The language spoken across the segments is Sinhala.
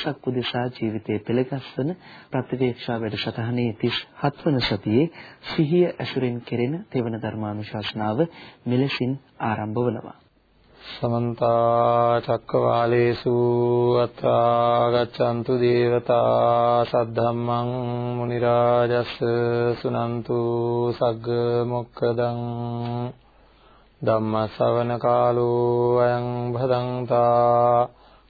නිවැරදිම වෙනසක් උදෙසා ජීවිතයේ පෙළගස්වන ප්‍රතිවේක්ෂා වැඩසටහනේ 37 වන සතියේ සිහිය ඇසුරින් කෙරෙන තෙවන ධර්මානුශාසනාව මෙලෙසින් ආරම්භ වනවා. සමන්ත චක්කවාලේසු අත්‍රා ගච්ඡන්තු දේවතා සද්ධම්මං මුනි රාජස් සුනන්තු සග්ග මොක්කදං ධම්ම ශ්‍රවණ කාලෝ අයං භදංතා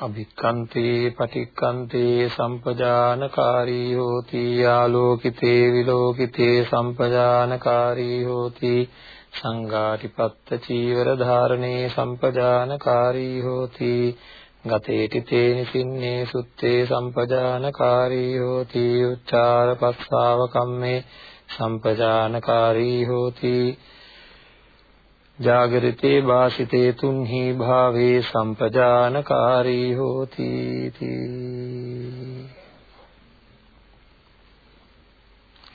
අභික්ඛන්තේ පටික්ඛන්තේ සම්පජානකාරී හෝති ආලෝකිතේ විලෝකිතේ සම්පජානකාරී හෝති සංඝාටිපත්ත චීවර ධාරණේ සම්පජානකාරී හෝති ගතේටි තේනි සින්නේ සුත්තේ සම්පජානකාරී හෝති උච්චාර පස්සාව කම්මේ සම්පජානකාරී හෝති ජාගරිතේ වාසිතේ තුන්හි භාවේ සම්පජානකාරී හෝති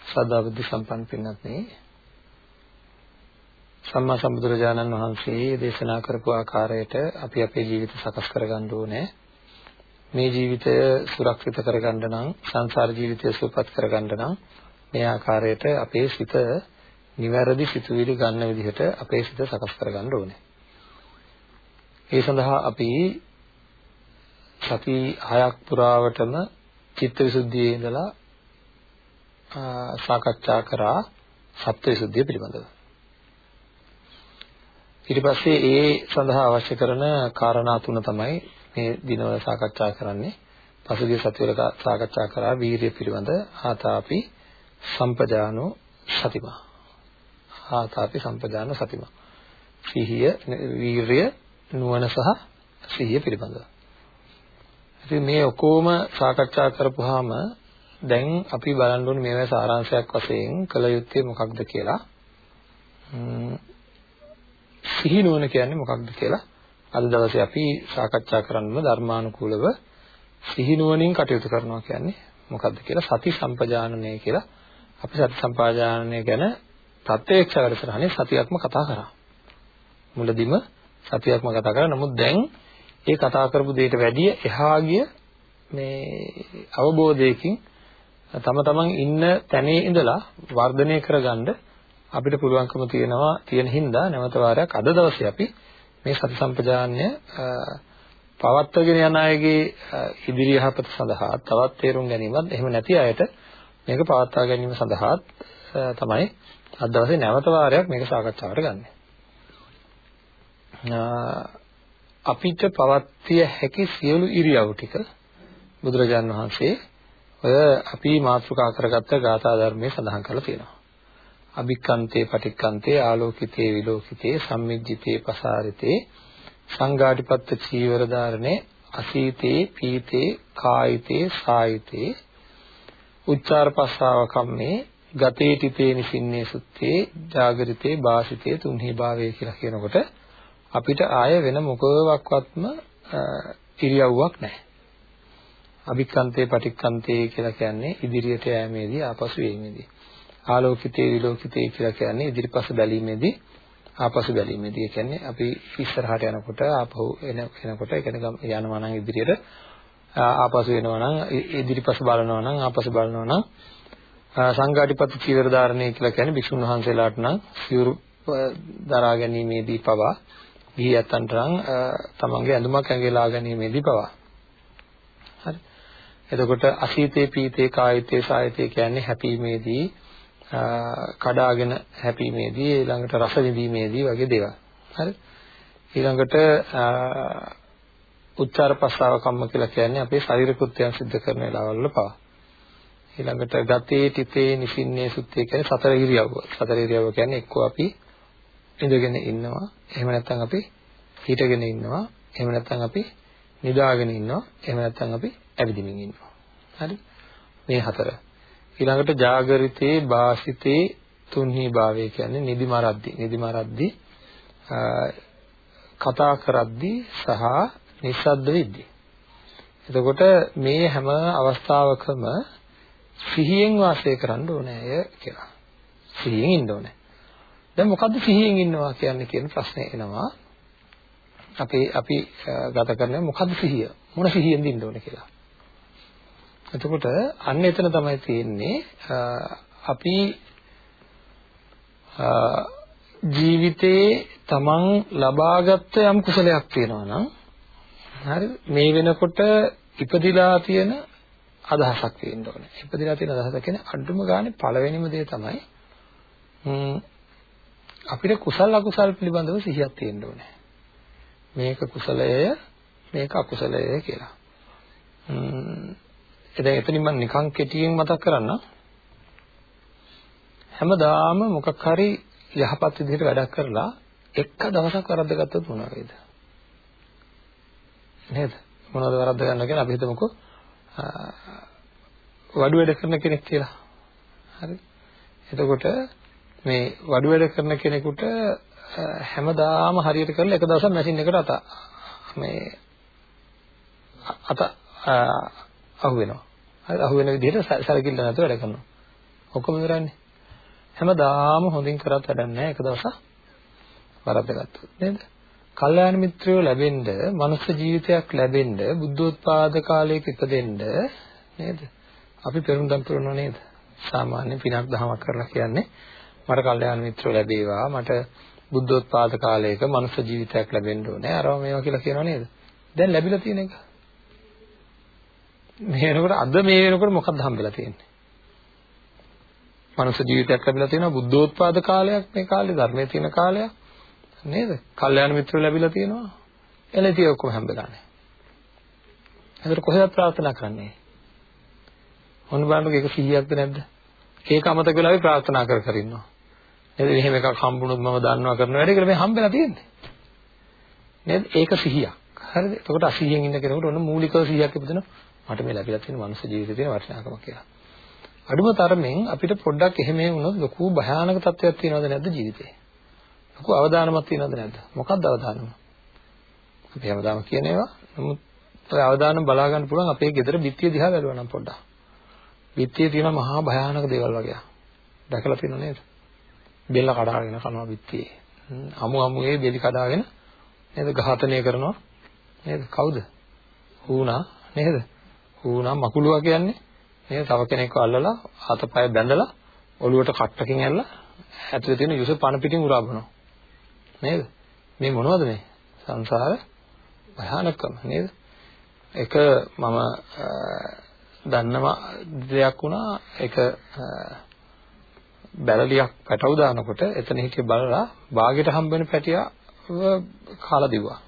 සදාබුද්ධ සම්පන්න පින්වත්නි සම්මා සම්බුදුරජාණන් වහන්සේ දේශනා කරපු ආකාරයට අපි අපේ ජීවිත සකස් කරගන්න ඕනේ. මේ ජීවිතය සුරක්ෂිත කරගන්න නම් සංසාර ජීවිතය සුවපත් කරගන්න නම් මේ ආකාරයට අපේ සිත නිවැරදි සිතුවිලි ගන්න විදිහට අපේ සිත සකස් කරගන්න ඕනේ. ඒ සඳහා අපි සති හයක් පුරාවටම චිත්තවිසුද්ධියේ ඉඳලා සාකච්ඡා කරා සත්‍යවිසුද්ධිය පිළිබඳව. ඊට පස්සේ ඒ සඳහා අවශ්‍ය කරන කාරණා තුන තමයි මේ දිනවල සාකච්ඡා කරන්නේ. පසුගිය සතිවල සාකච්ඡා කරා වීරිය පිළිබඳ ආතාපි සම්පජානෝ සතිමා. ආතාපි සම්පජාන සතිමා. සිහිය, වීරිය, නුවණ සහ සිහිය පිළිබඳව. ඉතින් මේ ඔකෝම සාකච්ඡා කරපුවාම දැන් අපි බලන්න ඕනේ මේවා සාරාංශයක් වශයෙන් කළ යුත්තේ මොකක්ද කියලා. සිහි නුවණ කියන්නේ මොකක්ද කියලා අද දවසේ අපි සාකච්ඡා කරන්න ධර්මානුකූලව සිහි නුවණින් කටයුතු කරනවා කියන්නේ මොකක්ද කියලා සති සම්පජානනය කියලා අපි සති සම්පාදානය ගැන ප්‍රත්‍යක්ෂ වැඩසටහනේ සතියක්ම කතා කරා. මුලදිම සතියක්ම කතා කරා. නමුත් දැන් ඒ කතා කරපු දෙයට වැඩිය එහා ගිය මේ අවබෝධයකින් තම තමන් ඉන්න තැනේ ඉඳලා වර්ධනය කරගන්න අපිට පුළුවන්කම තියෙනවා තියෙන හින්දා නැවත වාරයක් අද දවසේ අපි මේ සති සම්පජාන්‍ය පවත්වගෙන යන අයගේ ඉදිරි යහපත සඳහා තවත් තේරුම් ගැනීමත් එහෙම නැති අයට මේක පවත්වා ගැනීම සඳහා තමයි අද දවසේ නැවත වාරයක් මේක සාකච්ඡාවට ගන්නෙ. අපිට පවත්විය හැකි සියලු ඉරියව් ටික බුදුරජාන් වහන්සේ ඔය අපි මාතෘකා කරගත්ත ගාථා ධර්මයේ සඳහන් කරලා තියෙනවා. අභික්කන්තේ පටික්කන්තේ ආලෝකිතේ විලෝකිතේ සම්මිජ්ජිතේ පසාරිතේ සංඝාටිපත්ත චීවර ධාරණේ අසීතේ පීතේ කායිතේ සායිතේ උච්චාර පස්සාව කම්මේ ගතේ තිතේ නිසින්නේ සුත්තේ ජාගරිතේ වාසිතේ තුන්හි භාවයේ කියලා කියනකොට අපිට ආය වෙන මොකවත්වත්ම ඉරියව්වක් නැහැ. අභික්කන්තේ පටික්කන්තේ කියලා කියන්නේ ඉදිරියට යෑමේදී ආපසු යීමේදී. ආලෝකිතේ විලෝකිතේ කියලා කියන්නේ ඉදිරිපස බැලීමේදී ආපසු බැලීමේදී. ඒ කියන්නේ අපි ඉස්සරහට යනකොට ආපහු එන එනකොට ඒ කියන්නේ යනවා නම් ඉදිරියට ආපසු එනවා නම් ඉදිරිපස බලනවා නම් ආපසු බලනවා නම් සංඝාටිපත් චීවර ධාරණය කියලා කියන්නේ භික්ෂුන් වහන්සේලාට නම් සිවුරු දරා ගැනීමේදී පවා ගිහි යත්තන්ට නම් තමන්ගේ ඇඳුමක් ඇඟේලා ගැනීමේදී පවා. හරි. එතකොට අසීතේ පීතේ කායිතේ සායතේ කියන්නේ හැපීමේදී කඩාගෙන හැපීමේදී ඊළඟට රස විඳීමේදී වගේ දේවල්. හරි. ඊළඟට උච්චාර පස්සාව කම්ම කියලා කියන්නේ අපේ ශරීර කෘත්‍යයන් සිද්ධ කරන වෙලාවල් වල පවා. ඊළඟට ගතේ තිතේ නිසින්නේ සුත්තේ කියන්නේ සතර ඉරියව්ව. සතර ඉරියව්ව කියන්නේ එක්කෝ අපි ඉඳගෙන ඉන්නවා. එහෙම නැත්නම් අපි හිටගෙන ඉන්නවා. එහෙම නැත්නම් අපි නිදාගෙන ඉන්නවා. එහෙම නැත්නම් අපි ඇවිදින්මින් ඉන්නවා. හරි? මේ හතර. ඊළඟට ජාගරිතේ වාසිතේ තුන්හි භාවය කියන්නේ නිදි මරද්දි. නිදි මරද්දි කතා කරද්දි සහ නිස්සද්ද වෙද්දි. එතකොට මේ හැම අවස්ථාවකම සිහියෙන් වාසය කරන්න ඕනේ අය කියලා. සිහියෙන් ඉන්න ඕනේ. දැන් මොකද්ද සිහියෙන් ඉන්නවා කියන්නේ කියන ප්‍රශ්නේ එනවා. අපි අපි ගත කරන්නේ මොකද්ද සිහිය? මොන සිහියෙන්ද ඉන්න ඕනේ කියලා. එතකොට අන්න එතන තමයි තියෙන්නේ අපි ජීවිතේ තමන් ලබාගත්ත යම් කුසලයක් තියෙනවා නම් හරි මේ වෙනකොට ඉපදිලා තියෙන අදහසක් තියෙන්න ඕනේ. ඉපදිලා තියෙන අදහස කියන්නේ අඩුම ගානේ පළවෙනිම දේ තමයි අපිට කුසල අකුසල් පිළිබඳව සිහියක් තියෙන්න ඕනේ. මේක කුසලය මේක අකුසලය කියලා. දැන් එතනින් මම නිකන් කෙටියෙන් මතක් කරන්නම්. හැමදාම මොකක් හරි යහපත් විදිහට වැඩක් කරලා එක දවසක් වරද්දගත්තොත් මොනවා වේද? නේද? මොනවද වරද්ද ගන්න කියලා අපි හිතමුකෝ වඩු වැඩ කරන කෙනෙක් කියලා. හරි. එතකොට මේ වඩු වැඩ කරන කෙනෙකුට හැමදාම හරියට කරලා එක දවසක් මැෂින් එකට අත මේ අත අහු වෙනවා. හරි අහු වෙන විදිහට සැලකිල්ල නැතුව වැඩ කරනවා. ඔක්කොම ඉවරන්නේ. හැමදාම හොඳින් කරත් වැඩක් නැහැ එක දවසක් වරද්දගත්තොත් නේද? කල්යාණ මිත්‍රයෝ ලැබෙන්න, මනුෂ්‍ය ජීවිතයක් ලැබෙන්න, බුද්ධෝත්පාද කාලයක ඉපදෙන්න නේද? අපි පෙරුම්දම් පුරනවා නේද? සාමාන්‍ය පිනක් දහමක් කරලා කියන්නේ මට කල්යාණ මිත්‍රයෝ ලැබේවා, මට බුද්ධෝත්පාද කාලයක මනුෂ්‍ය ජීවිතයක් ලැබෙන්න ඕනේ. අරව මේවා කියලා කියනවා නේද? දැන් ලැබිලා තියෙන එක. මේ වෙනකොට අද මේ වෙනකොට මොකක්ද හම්බෙලා තියෙන්නේ? මනුෂ්‍ය ජීවිතයක් ලැබිලා තියෙනවා බුද්ධෝත්පාද කාලයක් මේ කාලේ ධර්මයේ තියෙන කාලයක්. නේද? කල්යාණ මිත්‍රයෝ ලැබිලා තියෙනවා. එළතිය ඔක්කොම හම්බෙලා නැහැ. ඒකට කොහෙද ප්‍රාර්ථනා කරන්නේ? මොන බලන්නක ඒක 100ක්ද නැද්ද? ඒක අමතක වෙලා අපි ප්‍රාර්ථනා කර කර ඉන්නවා. නේද? එහෙම එකක් හම්බුනොත් මම දන්නවා කරන වැඩේ කියලා මේ හම්බෙලා තියෙන්නේ. නේද? ඒක 100ක්. හරිද? එතකොට 80න් ඉන්න කෙනෙකුට ඔන්න මූලිකව 100ක් ඉපදෙනවා. මට මේ ලැබිලා තියෙන මනුස්ස ජීවිතේ තියෙන වටිනාකම කියලා. අඩුම තරමින් අපිට පොඩ්ඩක් එහෙම වුණොත් ලොකු භයානක තත්ත්වයක් තියෙනවද නැද්ද ජීවිතේ? ලොකු අවදානමක් තියෙනවද නැද්ද? මොකක්ද අවදානම? අපි හැමදාම කියන ඒවා. නමුත් ඔය අවදානම් බලා ගන්න පුළුවන් අපේ ගෙදර බිත්තිය දිහා බැලුවා නම් පොඩ්ඩක්. බිත්තියේ තියෙන මහා භයානක දේවල් වගේ. දැකලා තියෙනව නේද? බෙල්ල කඩාගෙන කනවා බිත්තියේ. අමු අමුයේ බෙලි කඩාගෙන නේද ඝාතනය කරනවා. නේද? කවුද? හූනා නේද? හූනා මකුලුවා කියන්නේ නේද? තව කෙනෙක්ව අල්ලලා අතපය බැඳලා ඔළුවට කට්ටකින් ඇල්ලලා ඇතුලේ තියෙන යුස පණ පිටින් උරා බනවා. නේද? මේ මොනවද මේ? සංසාර භයානකම නේද? එක මම දන්නම දෙයක් වුණා ඒක බැලලියක් පැටව දානකොට එතන හිටිය බලලා ਬਾගෙට හම්බෙන පැටියව කාලා දිව්වා.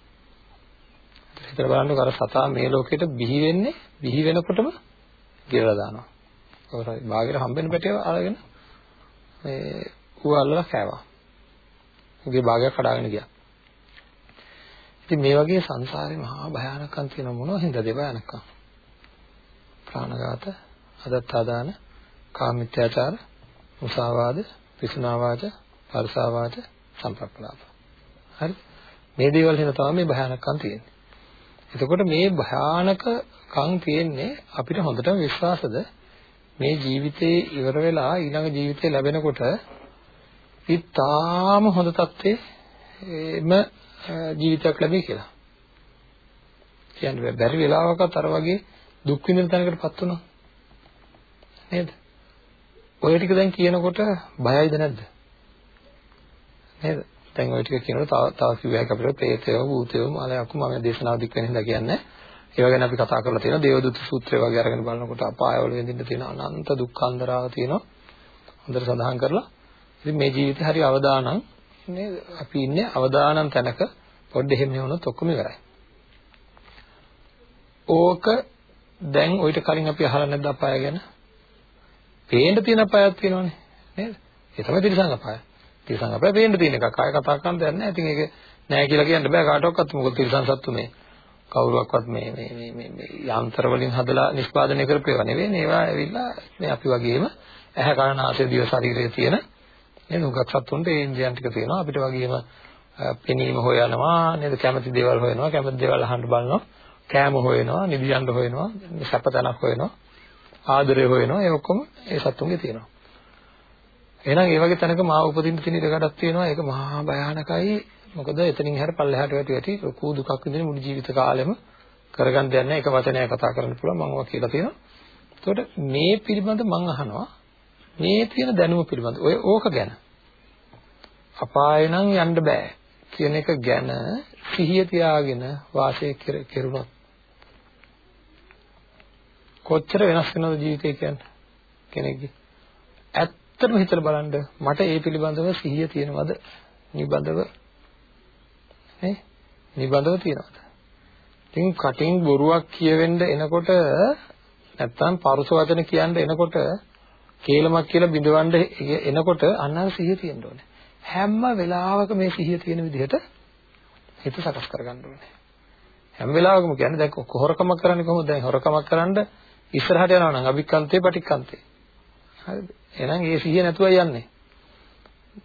හිතලා බලන්නකො අර සතා මේ ලෝකෙට බිහි වෙන්නේ බිහි වෙනකොටම ගෙරලා දානවා. ඔය ਬਾගෙට හම්බෙන පැටියව අරගෙන මේ ඌ අල්ලලා කෑවා. උගේ භාගයක් කඩාගෙන ගියා. ඉතින් මේ වගේ සංසාරේ මහා භයානකම් තියෙන මොනවද හින්දාද භයානකම්? ප්‍රාණඝාත, අදත්තාදාන, කාමිත්‍යාචාර, මුසාවාද, පිසුනාවාච, පරසාවාච, සම්ප්‍රප්පලාප. හරි? මේ දේවල් හින්දා තමයි මේ භයානකම් තියෙන්නේ. එතකොට මේ භයානකකම් තියෙන්නේ අපිට හොඳටම විශ්වාසද මේ ජීවිතේ ඉවර වෙලා ඊළඟ ජීවිතේ ලැබෙනකොට ඉතාම හොඳ තත්ත්වෙම ජීවිතයක් ලැබෙයි කියලා. කියන්නේ බැරි වෙලාවකත් අර වගේ දුක් විඳින තැනකටපත් වුණා. නේද? ඔය ටික දැන් කියනකොට බයයිද නැද්ද? නේද? දැන් ඔය ටික කියනකොට තව තව කිව්වයක් අපිට ප්‍රේතය, භූතය, මාලයක් මම දේශනාව දික් වෙන හින්දා කියන්නේ. ඒවා ගැන අපි කතා කරලා තියෙනවා. දේවදූත සූත්‍රය වගේ අරගෙන බලනකොට අපායවල විඳින්න තියෙන අනන්ත දුක්ඛ අන්දරාව තියෙනවා. හොඳට සඳහන් කරලා ඉතින් මේ ජීවිතේ හරි අවදානම් නේද? අපි ඉන්නේ අවදානම් තැනක පොඩ්ඩ එහෙම නෙවුනොත් ඔක්කොම ඉවරයි. ඕක දැන් ඔయిత කලින් අපි අහලා නැද්ද අපාය ගැන? පේන්න තියෙන අපායක් තියෙනවනේ නේද? ඒ තමයි තිරසං අපාය. තිරසං අපාය පේන්න තියෙන එකක්. ආය කතා කරන්න දෙයක් නැහැ. ඉතින් ඒක නෑ කියලා කියන්න බෑ කාටවත් මොකද තිරසං සත්තු මේ කවුරුවක්වත් මේ මේ මේ මේ මේ යන්ත්‍ර වලින් හදලා නිෂ්පාදනය කරපු ඒවා නෙවෙයි. ඒවා ඇවිල්ලා මේ අපි වගේම ඇහැ කන නාසය දිව ශරීරයේ තියෙන නේද? උගක් සත්තුන්ට ඒ ඉන්ද්‍රියන් ටික තියෙනවා. අපිට වගේම පෙනීම හොයනවා නේද? කැමති දේවල් හොයනවා, කැමති දේවල් අහන්න බලනවා, කෑම හොයනවා, නිදියන්න හොයනවා, සැපතනක් හොයනවා, ආදරය හොයනවා. ඒ ඔක්කොම ඒ සත්තුන්ගේ තියෙනවා. එහෙනම් ඒ වගේ තැනක මාව උපදින්න තියෙන ඉඩකඩක් තියෙනවා. ඒක මහා භයානකයි. මොකද එතනින් එහාට පල්ලෙහාට වැටි වැටි ලොකු දුකක් විඳින මුළු ජීවිත කාලෙම කරගන්න දෙයක් නැහැ. එක වචනයක් කතා කරන්න පුළුවන් මම ඔවා කියලා තියෙනවා. එතකොට මේ පිළිබඳ මම අහනවා මේ තියෙන දැනුම පිළිබඳ. ඔය ඕක ගැන. අපාය නම් යන්න බෑ. කියන එක ගැන සිහිය තියාගෙන වාසය කෙරුණොත්. කොච්චර වෙනස් වෙනවද ජීවිතය කියන්නේ? කෙනෙක්ගේ. ඇත්තටම හිතලා බලන්න මට ඒ පිළිබඳව සිහිය තියෙනවද? නිබඳව. නේ? නිබඳව තියෙනවද? ඉතින් කටින් බොරුවක් කියවෙන්න එනකොට නැත්තම් පරුස වචන කියන්න එනකොට කේලමක් කියලා බිඳවන්න එනකොට අන්න අර සිහිය තියෙන්න ඕනේ. හැම වෙලාවක මේ සිහිය තියෙන විදිහට හිත සකස් කරගන්න ඕනේ. හැම වෙලාවකම කියන්නේ දැන් හොරකමක් කරන්නේ කොහොමද? දැන් හොරකමක් කරන්න ඉස්සරහට යනවා නම් අභික්කන්තේ පටික්කන්තේ. හරිද? එහෙනම් ඒ සිහිය නැතුවයි යන්නේ.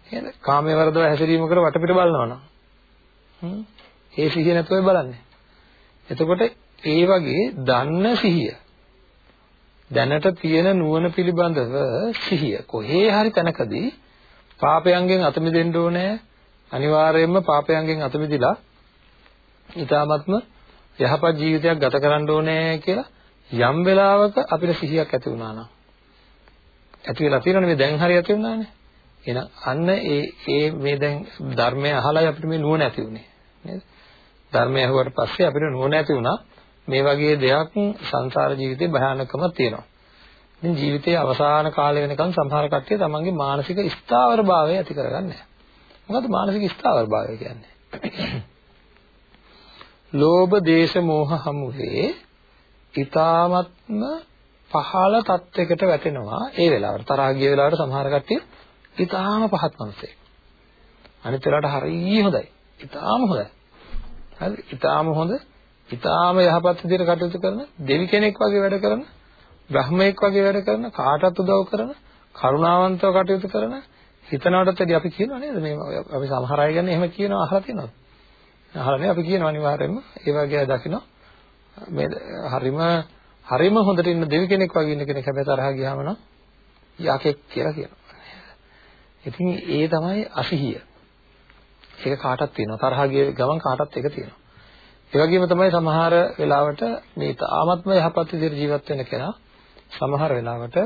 නේද කාමයේ වරදව හැසිරීම කර වටපිට බලනවා නම්. හ්ම්. ඒ සිහිය නැතුවයි බලන්නේ. එතකොට ඒ වගේ දන්න සිහිය දැනට තියෙන නුවණ පිළිබඳව සිහිය. කොහේ හරි තැනකදී පාපයන්ගෙන් අත මිදෙන්න ඕනේ. අනිවාර්යයෙන්ම පාපයන්ගෙන් අත මිදලා ඊ타ත්ම යහපත් ජීවිතයක් ගත කරන්න ඕනේ කියලා යම් වෙලාවක අපිට සිහියක් ඇති වුණා නම්. ඇති වෙලා තියෙනවනේ මේ දැන් හරි ඇති වුණානේ. එහෙනම් අන්න ඒ ඒ මේ දැන් ධර්මය අහලා අපිට මේ නුවණ ඇති වුණේ. නේද? ධර්මය අහුවට පස්සේ අපිට නුවණ ඇති වුණා. මේ වගේ දෙයක් සංසාර ජීවිතේ භයානකමක් තියෙනවා. ඉතින් ජීවිතයේ අවසාන කාලය වෙනකන් සමහර කට්ටිය තමන්ගේ මානසික ස්ථාවරභාවය ඇති කරගන්නේ නැහැ. මොකද්ද මානසික ස්ථාවරභාවය කියන්නේ? ලෝභ දේශ මොහ හමුවේ ඊ타මත්ම පහළ තත්යකට වැටෙනවා ඒ වෙලාවට. තරහ ගිය වෙලාවට සමහර කට්ටිය ඊටාම පහත් මිනිස්සෙක් අනිත් වෙලාවට හරිය හොඳයි. ඊටාම හොඳයි. හරි ඊටාම හොඳ ඊටාම යහපත් විදිහට කටයුතු කරන දෙවි කෙනෙක් වගේ වැඩ කරන බ්‍රහ්මයෙක් වගේ වැඩ කරන කාටත් උදව් කරන කරුණාවන්තව කටයුතු කරන හිතනවටත් අපි කියනවා නේද මේ අපි සමහර අය ගැන එහෙම කියනවා අහලා තියෙනවද අහලා නේ අපි කියනවා අනිවාර්යයෙන්ම ඒ වගේ දකින්න මේ හරිම හරිම හොඳට ඉන්න දෙවි කෙනෙක් වගේ ඉන්න කෙනෙක් හැබැයි තරහා ගියාම නම් යකෙක් කියලා කියනවා. ඉතින් ඒ තමයි අසිහිය. ඒක කාටත් තියෙනවා. තරහා ගිය ගමන් කාටත් ඒක තියෙනවා. ඒ වගේම තමයි සමහර වෙලාවට මේ තාමත්ම යහපත් විදිහට ජීවත් වෙන කෙනා සමහර වෙලාවට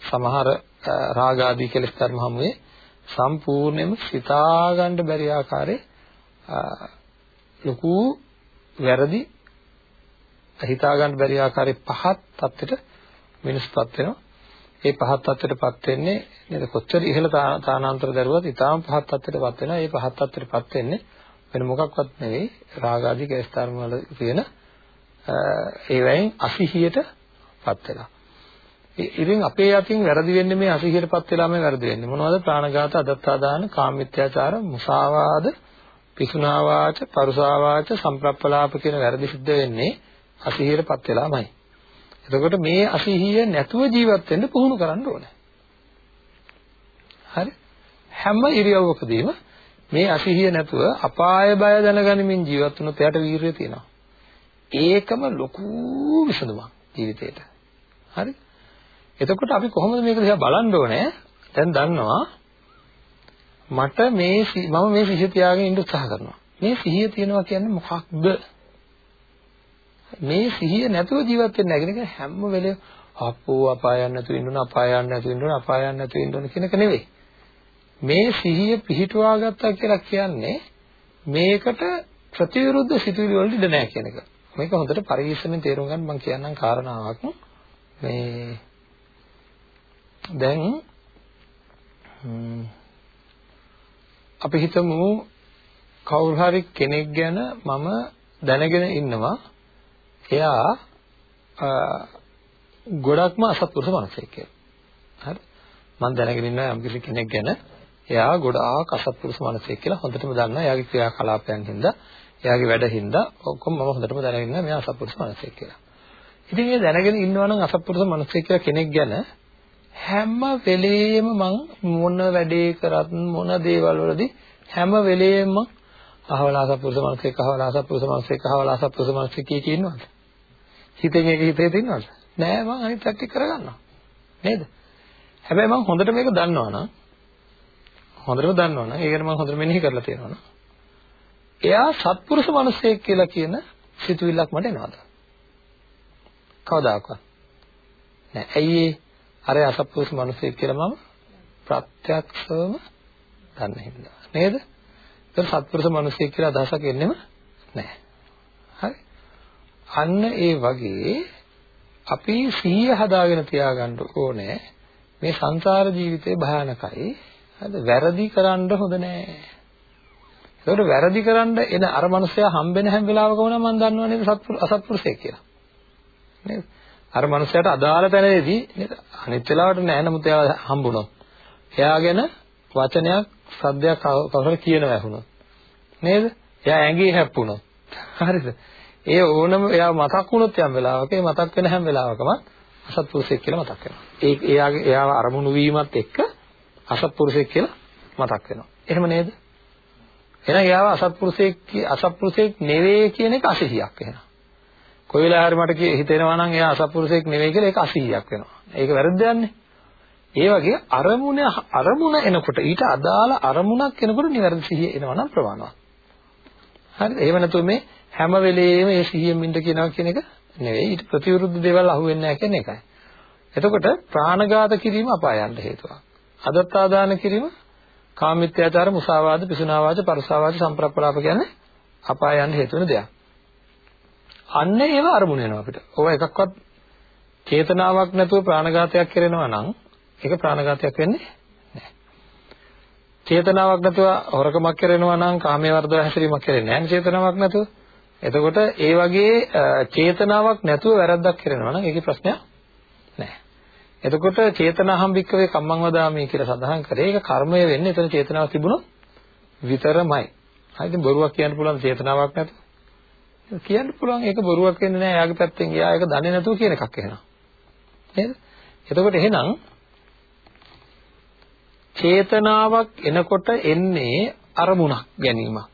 සමහර රාග ආදී කෙලෙස් ධර්ම හැමුවේ සම්පූර්ණයෙන්ම සිතා ගන්න බැරි ආකාරයේ ලොකු වැරදි හිතා ගන්න බැරි ආකාරයේ පහත් තත්ත්වයට මිනිස්පත් වෙනවා. ඒ පහත් තත්ත්වයටපත් වෙන්නේ නේද කොච්චර ඉහළ තානාන්තර දරුවත් ඊටාම් පහත් තත්ත්වයටපත් වෙනවා. ඒ පහත් තත්ත්වයටපත් වෙන්නේ වෙන මොකක්වත් නෙවෙයි රාග ආදී කේස්තරම වල තියෙන ඒ වයින් අසිහියටපත් වෙනවා. ඉතින් අපේ අතින් වැරදි වෙන්නේ මේ අසිහියටපත් වෙලාමයි වැරදි වෙන්නේ. මොනවද? ප්‍රාණඝාත, අදත්තාදාන, කාමමිත්‍යාචාර, මුසාවාද, පිසුනාවාච, පරුසාවාච, සම්ප්‍රප්පලාප කියන වැරදි සිද්ධ වෙන්නේ අසිහියටපත් වෙලාමයි. එතකොට මේ අසිහිය නැතුව ජීවත් වෙන්න පුහුණු කරන්න ඕනේ. හරි? හැම ඉරියව්වකදීම මේ අසිහිය නැතුව අපාය බය දැනගනිමින් ජීවත් වුණොත් එයාට වීරිය තියෙනවා. ඒකම ලොකු විසඳුමක් ජීවිතේට. හරි? එතකොට අපි කොහොමද මේක දිහා බලන්න ඕනේ? දැන් දන්නවා මට මේ මම මේ සිහිය තියාගෙන ඉන්න උත්සාහ කරනවා. මේ සිහිය තියනවා කියන්නේ මොකක්ද? මේ සිහිය නැතුව ජීවත් වෙන්න නැගෙන එක හැම වෙලේම අපෝ අපායන් නැතුව ඉන්න ඕන අපායන් නැතුව ඉන්න ඕන අපායන් නැතුව ඉන්න ඕන කියන එක නෙවෙයි. මේ සිහිය පිහිටුවා ගත්තා කියලා කියන්නේ මේකට ප්‍රතිවිරුද්ධ සිතුවිලි වලට ඉඩ නැහැ කියන එක. මේක හොඳට පරිශ්‍රමෙන් තේරුම් ගන්න මම කියන්නම් කාරණාවක්. මේ දැන් අපි හිතමු කවුරු හරි කෙනෙක් ගැන මම දැනගෙන ඉන්නවා එයා ගොඩක්ම අසත්පුරුෂ මනසෙක් කියලා. හරි. මම දැනගෙන ඉන්නවා යම් කිසි කෙනෙක් ගැන එයා ගොඩාක් අසත්පුරුෂ මනසෙක් කියලා හොඳටම දන්නවා. එයාගේ ක්‍රියාකලාපයන් හින්දා එයාගේ වැඩ හින්දා ඔක්කොම මම හොඳටම දැනගෙන ඉන්නවා මෙයා අසත්පුරුෂ මිනිසෙක් කියලා. ඉතින් මේ දැනගෙන ඉන්නවා නම් අසත්පුරුෂ මිනිසෙක් කියලා කෙනෙක් ගැන හැම වෙලේම මං මොන වැඩේ කරත් මොන දේවල් වලදී හැම වෙලේම අහවලා අසත්පුරුෂ මිනිසෙක් අහවලා අසත්පුරුෂ මිනිසෙක් අහවලා අසත්පුරුෂ මිනිසෙක් කිය කී ඉන්නවද? හිතෙන් ඒක හිතේ තියනවද? නෑ මං අනිත් පැත්තේ කරගන්නවා. නේද? හැබැයි මං හොඳට මේක දන්නවනම් හොඳටම දන්නවනම් ඒකට මම හොඳට මෙනෙහි කරලා තියෙනවනම් එයා සත්පුරුෂ මිනිසෙක් කියලා කියන සිතුවිල්ලක් මට එනවද? කවදාකවත් නෑ. ඇයි ඒ අර අසත්පුරුෂ මිනිසෙක් කියලා මම ප්‍රත්‍යක්ෂවම දන්න හින්දා. නේද? ඒක සත්පුරුෂ මිනිසෙක් කියලා අදහසක් එන්නෙම නෑ. හරි. අන්න ඒ වගේ අපි සිහිය හදාගෙන තියාගන්න ඕනේ මේ සංසාර ජීවිතේ භයානකයි. හරිද? වැරදි කරන්න හොඳ නෑ. ඒකට වැරදි කරන්න එන අර මනුස්සයා හම්බෙන හැම වෙලාවකම නම් මම දන්නව නේද අසත්පුරුෂයෙක් කියලා. නේද? අර මනුස්සයාට අදාළ තැනදී නේද? අනිත් වෙලාවට නෑ නමුත් එයා හම්බුනොත්. එයා ගැන වචනයක් සද්දයක් කවුරුහරි කියනවා ඇහුනොත්. නේද? එයා ඇඟේ හැප්පුණොත්. හරිද? ඒ ඕනම එයා මතක් වුණොත් යම් වෙලාවක ඒ මතක් වෙන හැම වෙලාවකම අසත්පුරුෂයෙක් කියලා මතක් වෙනවා. ඒ එයාගේ එයාව අරමුණු වීමත් එක්ක අසත්පුරුෂයෙක් කියලා මතක් වෙනවා. එහෙම නේද? එහෙනම් එයාව අසත්පුරුෂයෙක් අසත්පුරුෂයෙක් නෙවෙයි කියන එක අසහියක් වෙනවා. කොයි වෙලාවහරි මට හිතෙනවා නම් එයා අසත්පුරුෂයෙක් නෙවෙයි කියලා ඒක අසහියක් වෙනවා. ඒක වැරද්දයක්නේ. ඒ වගේ අරමුණ අරමුණ එනකොට ඊට අදාළ අරමුණක් එනකොට නිවැරදි සිහිය එනවා නම් ප්‍රමාණවත්. හරිද? එහෙම නැතුව මේ හැම වෙලෙම මේ සිහියෙන් ඉන්න කියනවා කියන එක නෙවෙයි. ඊට ප්‍රතිවිරුද්ධ දේවල් අහුවෙන්නේ නැහැ කියන එකයි. එතකොට ප්‍රාණඝාත කිරීම අපායන්ට හේතුවක්. අදත්තාදාන කිරීම කාමිත්‍යාචාර මුසාවාද පිසුනාවාද පරසාවාද සම්ප්‍රප්පලාප කියන්නේ අපායන්ට හේතු වෙන දෙයක්. අන්න ඒව අරමුණ වෙනවා අපිට. ඕවා එකක්වත් චේතනාවක් නැතුව ප්‍රාණඝාතයක් කරනවා නම් ඒක ප්‍රාණඝාතයක් වෙන්නේ නැහැ. චේතනාවක් නැතුව හොරකමක් කරනවා නම් කාමයේ වර්ධව හැසිරීමක් කරන්නේ නැහැ චේතනාවක් නැතුව. එතකොට ඒ වගේ චේතනාවක් නැතුව වැරද්දක් කරනවා නම් ඒකේ ප්‍රශ්නයක් නැහැ. එතකොට චේතනාහම් භික්කවේ කම්මං වදාමි කියලා සඳහන් කරේ ඒක කර්මය වෙන්නේ එතන චේතනාවක් තිබුණොත් විතරමයි. හරිද? බොරුවක් කියන්න පුළුවන් චේතනාවක් නැතුව. කියන්න පුළුවන් ඒක බොරුවක් වෙන්නේ නැහැ. එයාගේ පැත්තෙන් එයා ඒක දන්නේ නැතුව කියන එකක් එහෙනම්. නේද? එතකොට එහෙනම් චේතනාවක් එනකොට එන්නේ අරමුණක් ගැනීමක්.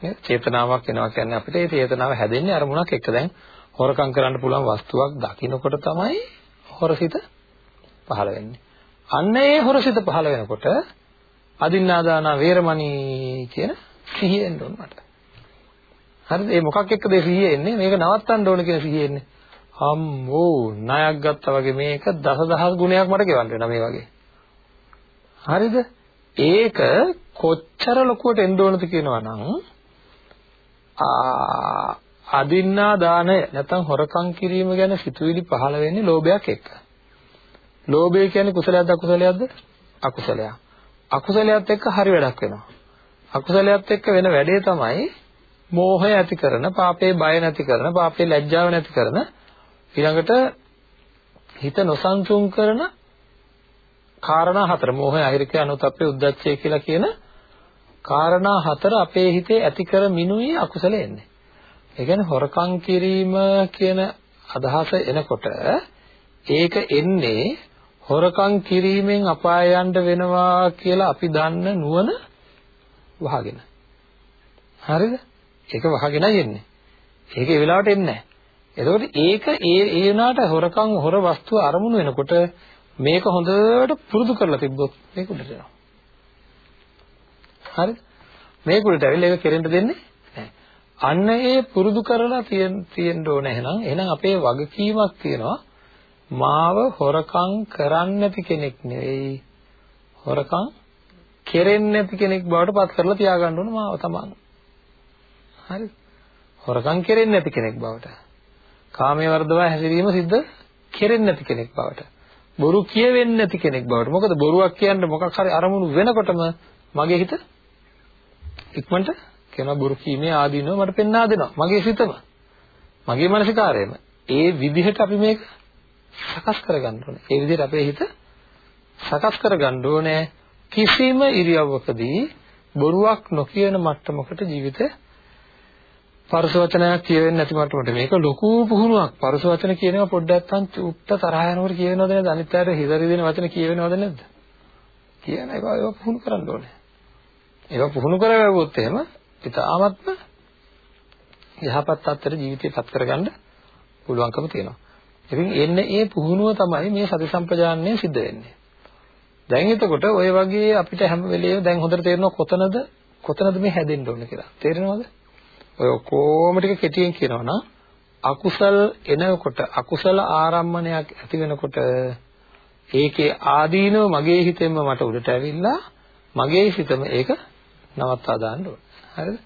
නේද? චේතනාවක් එනවා කියන්නේ අපිට ඒ චේතනාව හැදෙන්නේ අරමුණක් එක්ක. දැන් හොරකම් කරන්න පුළුවන් වස්තුවක් දකින්නකොට තමයි හොරසිත පහළ වෙන්නේ. අන්න ඒ හොරසිත පහළ වෙනකොට අදින්නාදාන වේරමණී කියන සිහිය එන්න ඕන මට. හරිද? ඒ මොකක් එක්කද ඒ සිහිය එන්නේ? මේක නවත්තන්න ඕන කියන සිහිය එන්නේ. අම්මෝ ණයක් ගත්තා වගේ මේක දසදහස් ගුණයක් මට ගෙවන්න වෙනවා මේ වගේ. හරිද? ඒක කොච්චර ලොකුවට එන්න ඕනද කියනවා නම් ආ අදින්නා දානය නැත්නම් හොරකම් කිරීම ගැන සිතුවිලි පහළ වෙන්නේ ලෝභයක් එක්ක. ලෝභය කියන්නේ කුසලයක්ද අකුසලයක්ද? අකුසලයක්. අකුසලයක් එක්ක හරි වැඩක් වෙනවා. අකුසලයක් එක්ක වෙන වැඩේ තමයි මෝහය ඇති කරන, පාපේ බය නැති කරන, පාපේ ලැජ්ජාව නැති කරන ඊළඟට හිත නොසන්සුන් කරන කාරණා හතර මෝහය අහිරිකය අනුතප්පේ උද්දච්චය කියලා කියන කාරණා හතර අපේ හිතේ ඇති කර මිනුයි අකුසල එන්නේ. ඒ කියන්නේ හොරකම් කිරීම කියන අදහස එනකොට ඒක එන්නේ හොරකම් කිරීමෙන් අපාය යන්න වෙනවා කියලා අපි දන්න නුවණ වහගෙන. හරිද? ඒක වහගෙනයි එන්නේ. ඒක ඒ වෙලාවට එන්නේ නැහැ. එතකොට ඒක ඒ ඒ වුණාට හොරකම් හොර වස්තුව අරමුණු වෙනකොට මේක හොඳට පුරුදු කරලා තිබ්බොත් මේක උඩට යනවා. හරිද? මේක උඩට ඇවිල්ලා ඒක කෙරෙන්න දෙන්නේ නැහැ. අන්න ඒ පුරුදු කරලා තියෙන්න ඕන එහෙනම් එහෙනම් අපේ වගකීමක් තියෙනවා මාව හොරකම් කරන්නේ නැති කෙනෙක් නෙවෙයි හොරකම් කෙරෙන්නේ නැති කෙනෙක් බවට පත් කරලා තියාගන්න ඕන මාව තමන්. හරි. හොරකම් කෙරෙන්නේ නැති කෙනෙක් බවට. කාමයේ වර්ධවා හැසිරීම සිද්ධ කෙරෙන්නේ නැති කෙනෙක් බවට. බොරු කියවෙන්නේ නැති කෙනෙක් බවට. මොකද බොරුවක් කියන්නේ මොකක් හරි අරමුණු වෙනකොටම මගේ හිත ඉක්මනට කියනවා බොරු කීමේ ආදීනව මට පෙන්වා දෙනවා. මගේ සිතම. මගේ මානසිකාරයම. ඒ විදිහට අපි මේක සකස් කරගන්න ඕනේ. ඒ විදිහට අපේ හිත සකස් කරගන්න ඕනේ. කිසිම ඉරියව්වකදී බොරුවක් නොකියන මට්ටමකට ජීවිතය පරස වචනයක් කියවෙන්නේ නැති මට්ටමට. මේක ලොකු පුහුණුවක්. පරස වචන කියනවා පොඩ්ඩක් නැත්තම් චුට්ට තරහ යනකොට කියවෙනවද නැද්ද? අනිත් අයට හිතරි දෙන වචන කියවෙනවද නැද්ද? කියන එක ඒවා පුහුණු කරන්න ඕනේ. ඒවා පුහුණු කරගවුවොත් එහෙම ඉතාමත්ම යහපත් තත්ත්වයට ජීවිතය පත් කරගන්න පුළුවන්කම තියෙනවා. ඉතින් එන්නේ ඒ පුහුණුව තමයි මේ සති සම්පජාන්නේ සිද්ධ වෙන්නේ දැන් එතකොට ඔය වගේ අපිට හැම වෙලේම දැන් හොඳට තේරෙනවා කොතනද කොතනද මේ හැදෙන්න ඕනේ කියලා තේරෙනවද ඔය කොහොම ටික කෙටියෙන් කියනවා නම් අකුසල් එනකොට අකුසල ආරම්මණයක් ඇති වෙනකොට ඒකේ ආදීනව මගේ හිතෙන්ම මට උඩට ඇවිල්ලා මගේ හිතම ඒක නවත්වා දාන්න ඕනේ. හරිද?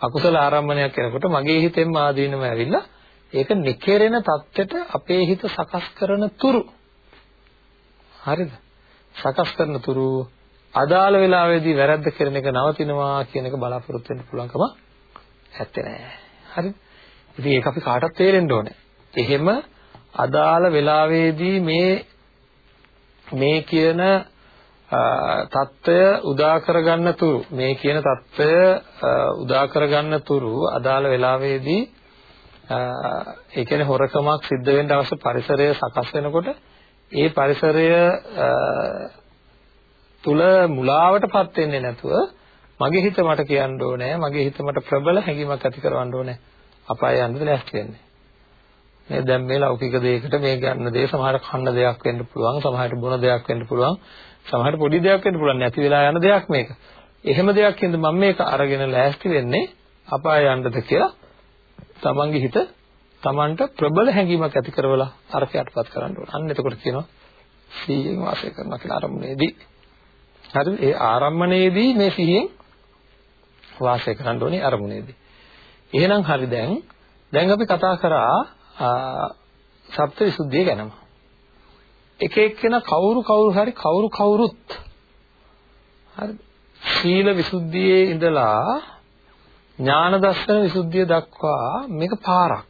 අකුසල ආරම්මණයක් එනකොට මගේ හිතෙන්ම ආදීනව ඇවිල්ලා ඒක නිකේරෙන தත්ත්වයට අපේ හිත සකස් කරන තුරු. හරිද? සකස් කරන තුරු අදාළ වෙලාවේදී වැරද්ද කරන එක නවතිනවා කියන එක බලාපොරොත්තු වෙන්න පුළුවන්කම නැත්තේ නෑ. හරිද? ඉතින් ඒක අපි කාටවත් තේරෙන්න ඕනේ. එහෙම අදාළ වෙලාවේදී මේ මේ කියන තත්ත්වය උදා කරගන්න තුරු මේ කියන தত্ত্বය උදා කරගන්න තුරු අදාළ වෙලාවේදී ඒ කියන්නේ හොරකමක් සිද්ධ වෙන්න අවශ්‍ය පරිසරය සකස් වෙනකොට ඒ පරිසරය තුල මුලාවටපත් වෙන්නේ නැතුව මගේ හිත මට කියන්න ඕනේ මගේ හිත මට ප්‍රබල හැඟීමක් ඇති කරවන්න ඕනේ. අපාය යන්නද ලෑස්ති වෙන්නේ. මේ දැන් මේ ලෞකික දෙයකට මේ ගන්න දේ සමහර කන්න දෙයක් වෙන්න පුළුවන් සමහරට බොන දෙයක් වෙන්න පුළුවන් සමහරට පොඩි දෙයක් වෙන්න පුළුවන් නැති වෙලා යන දෙයක් මේක. එහෙම දෙයක් හින්දා මම මේක අරගෙන ලෑස්ති වෙන්නේ අපාය යන්නද කියලා තමන්ගේ හිත තමන්ට ප්‍රබල හැඟීමක් ඇති කරවලා අරකයටපත් කරන්න ඕන. අන්න එතකොට කියනවා සිහියෙන් වාසය කරනවා කියලා ආරම්භයේදී. හරිද? ඒ ආරම්භණයේදී මේ සිහියෙන් වාසය කරන්න ඕනේ අරමුණේදී. එහෙනම් හරි දැන් දැන් අපි කතා කරා සප්ත විසුද්ධිය ගැනම. එක එක්කෙනා කවුරු කවුරු හරි කවුරු කවුරුත් හරි සීල විසුද්ධියේ ඉඳලා ඥාන දර්ශන විසුද්ධිය දක්වා මේක පාරක්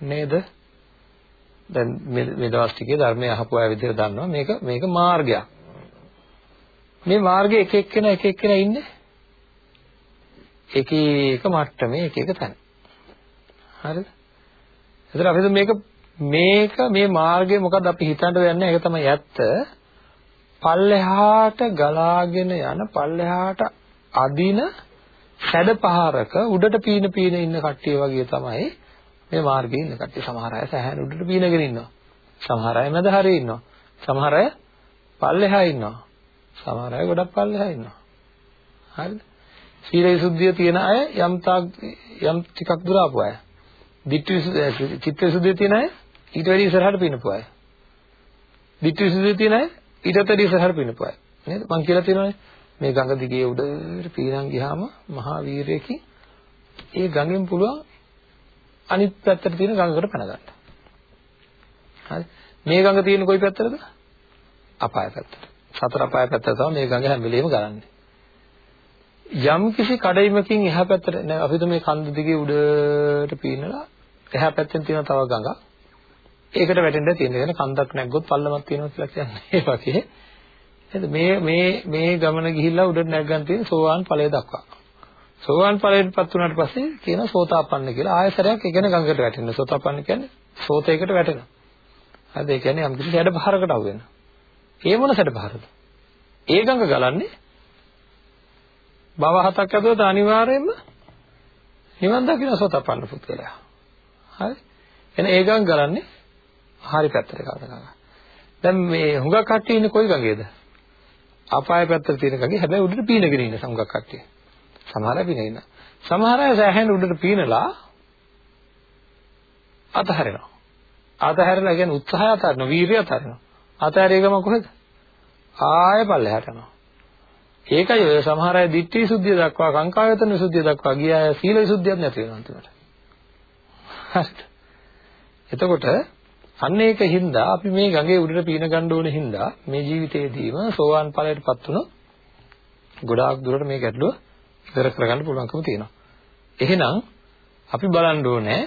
නේද දැන් මේ දවස් ටිකේ ධර්මය අහපු අය විදිහට දන්නවා මේක මේක මාර්ගයක් මේ මාර්ගයේ එක එක්කෙනා එක එක්කෙනා ඉන්නේ එක එක මට්ටමේ එක එක තැන. හරිද? එතන අපි මේක මේක මේ මාර්ගය මොකද්ද අපි හිතන්න දෙන්නේ ඒක තමයි ඇත්ත. පල්ලෙහාට ගලාගෙන යන පල්ලෙහාට අදින සැඩ පහරක උඩට පීන පීන ඉන්න කට්ටිය වගේ තමයි මේ මාර්ගයේ ඉන්න කට්ටිය. සමහර අය සැහැණ උඩට පීනගෙන ඉන්නවා. සමහර අය මැද හරිය ඉන්නවා. සමහර අය පල්ලෙහා ඉන්නවා. සමහර අය ගොඩක් පල්ලෙහා ඉන්නවා. හරිද? සීල විසුද්ධිය තියෙන අය යම් තාක් යම් ටිකක් දුර ආපු අය. ditthi චිත්ත විසුද්ධිය තියෙන අය ඊට වැඩි ඉස්සරහට පිනපු අය. ditthi විසුද්ධිය තියෙන අය ඊටත් වැඩි ඉස්සරහට පිනපු අය. නේද? මං කියලා තියෙනවානේ මේ ගඟ දිගේ උඩට පීනන් ගියාම මහා වීරයෙකි ඒ ගඟෙන් පුළුවන් අනිත් පැත්තට තියෙන ගඟකට පැන ගන්න. හරි. මේ ගඟ තියෙන කොයි පැත්තටද? අපාය පැත්තට. සතර අපාය පැත්තට තමයි මේ ගඟ හැම වෙලෙම ගලන්නේ. යම් කිසි කඩයිමකින් එහා පැත්තට නෑ අපි මේ කන්ද දිගේ උඩට පීනලා එහා පැත්තෙන් තියෙන තව ගඟක්. ඒකට වැටෙන්න තියෙන. කියන්නේ කන්දක් නැග්ගොත් පල්ලමක් තියෙනවා කියලා කියන්නේ. ඒ වගේ නේද? මේ මේ මේ ගමන ගිහිල්ලා උඩට නැග්ගන් තියෙන සෝවාන් ඵලය දක්වා. සෝවාන් ඵලයටපත් වුණාට පස්සේ කියන සෝතාපන්න කියලා ආයසරයක් ඒ කියන්නේ ගඟකට වැටෙන. සෝතාපන්න කියන්නේ සෝතයකට වැටෙනවා. හරිද? ඒ කියන්නේ යම් කිසි සැඩ පහරකට අහු වෙනවා. ඒ මොන සැඩ පහරද? ඒ ගඟ ගලන්නේ භව හතක් ඇතුළත අනිවාර්යයෙන්ම නිවන් දකින්න සෝතපන්න පුද්ගලයා. හරි? එහෙනම් ඒ ගඟ ගලන්නේ හරි පැත්තට කරනවා. දැන් මේ හුඟක් කට්ටිය ඉන්නේ කොයි ගඟේද? අපාය පැත්තට තියෙන ගඟේ හැබැයි උඩට පීනගෙන ඉන්න සමුගක් කට්ටිය. සමහර අය පීනගෙන. සමහර අය සෑහෙන උඩට පීනලා අතහැරෙනවා. අතහැරලා කියන්නේ උත්සාහය අතහැරනවා, වීරිය අතහැරනවා. අතහැරිය ගම කොහෙද? ආය පල්ලෙහාට යනවා. ඒකයි ඔය සමහර අය ditthi විසුද්ධිය දක්වා කාංකායතන විසුද්ධිය දක්වා ගිය අය සීල විසුද්ධියක් නැති වෙනවා අන්තිමට. හරිද? එතකොට අන්න ඒක හින්දා අපි මේ ගඟේ උඩට පීන ගන්න ඕනේ හින්දා මේ ජීවිතේදීම සෝවාන් ඵලයටපත් වුණොත් ගොඩාක් දුරට මේ ගැටලුව ඉවර කරගන්න පුළුවන්කම තියෙනවා. එහෙනම් අපි බලන්න ඕනේ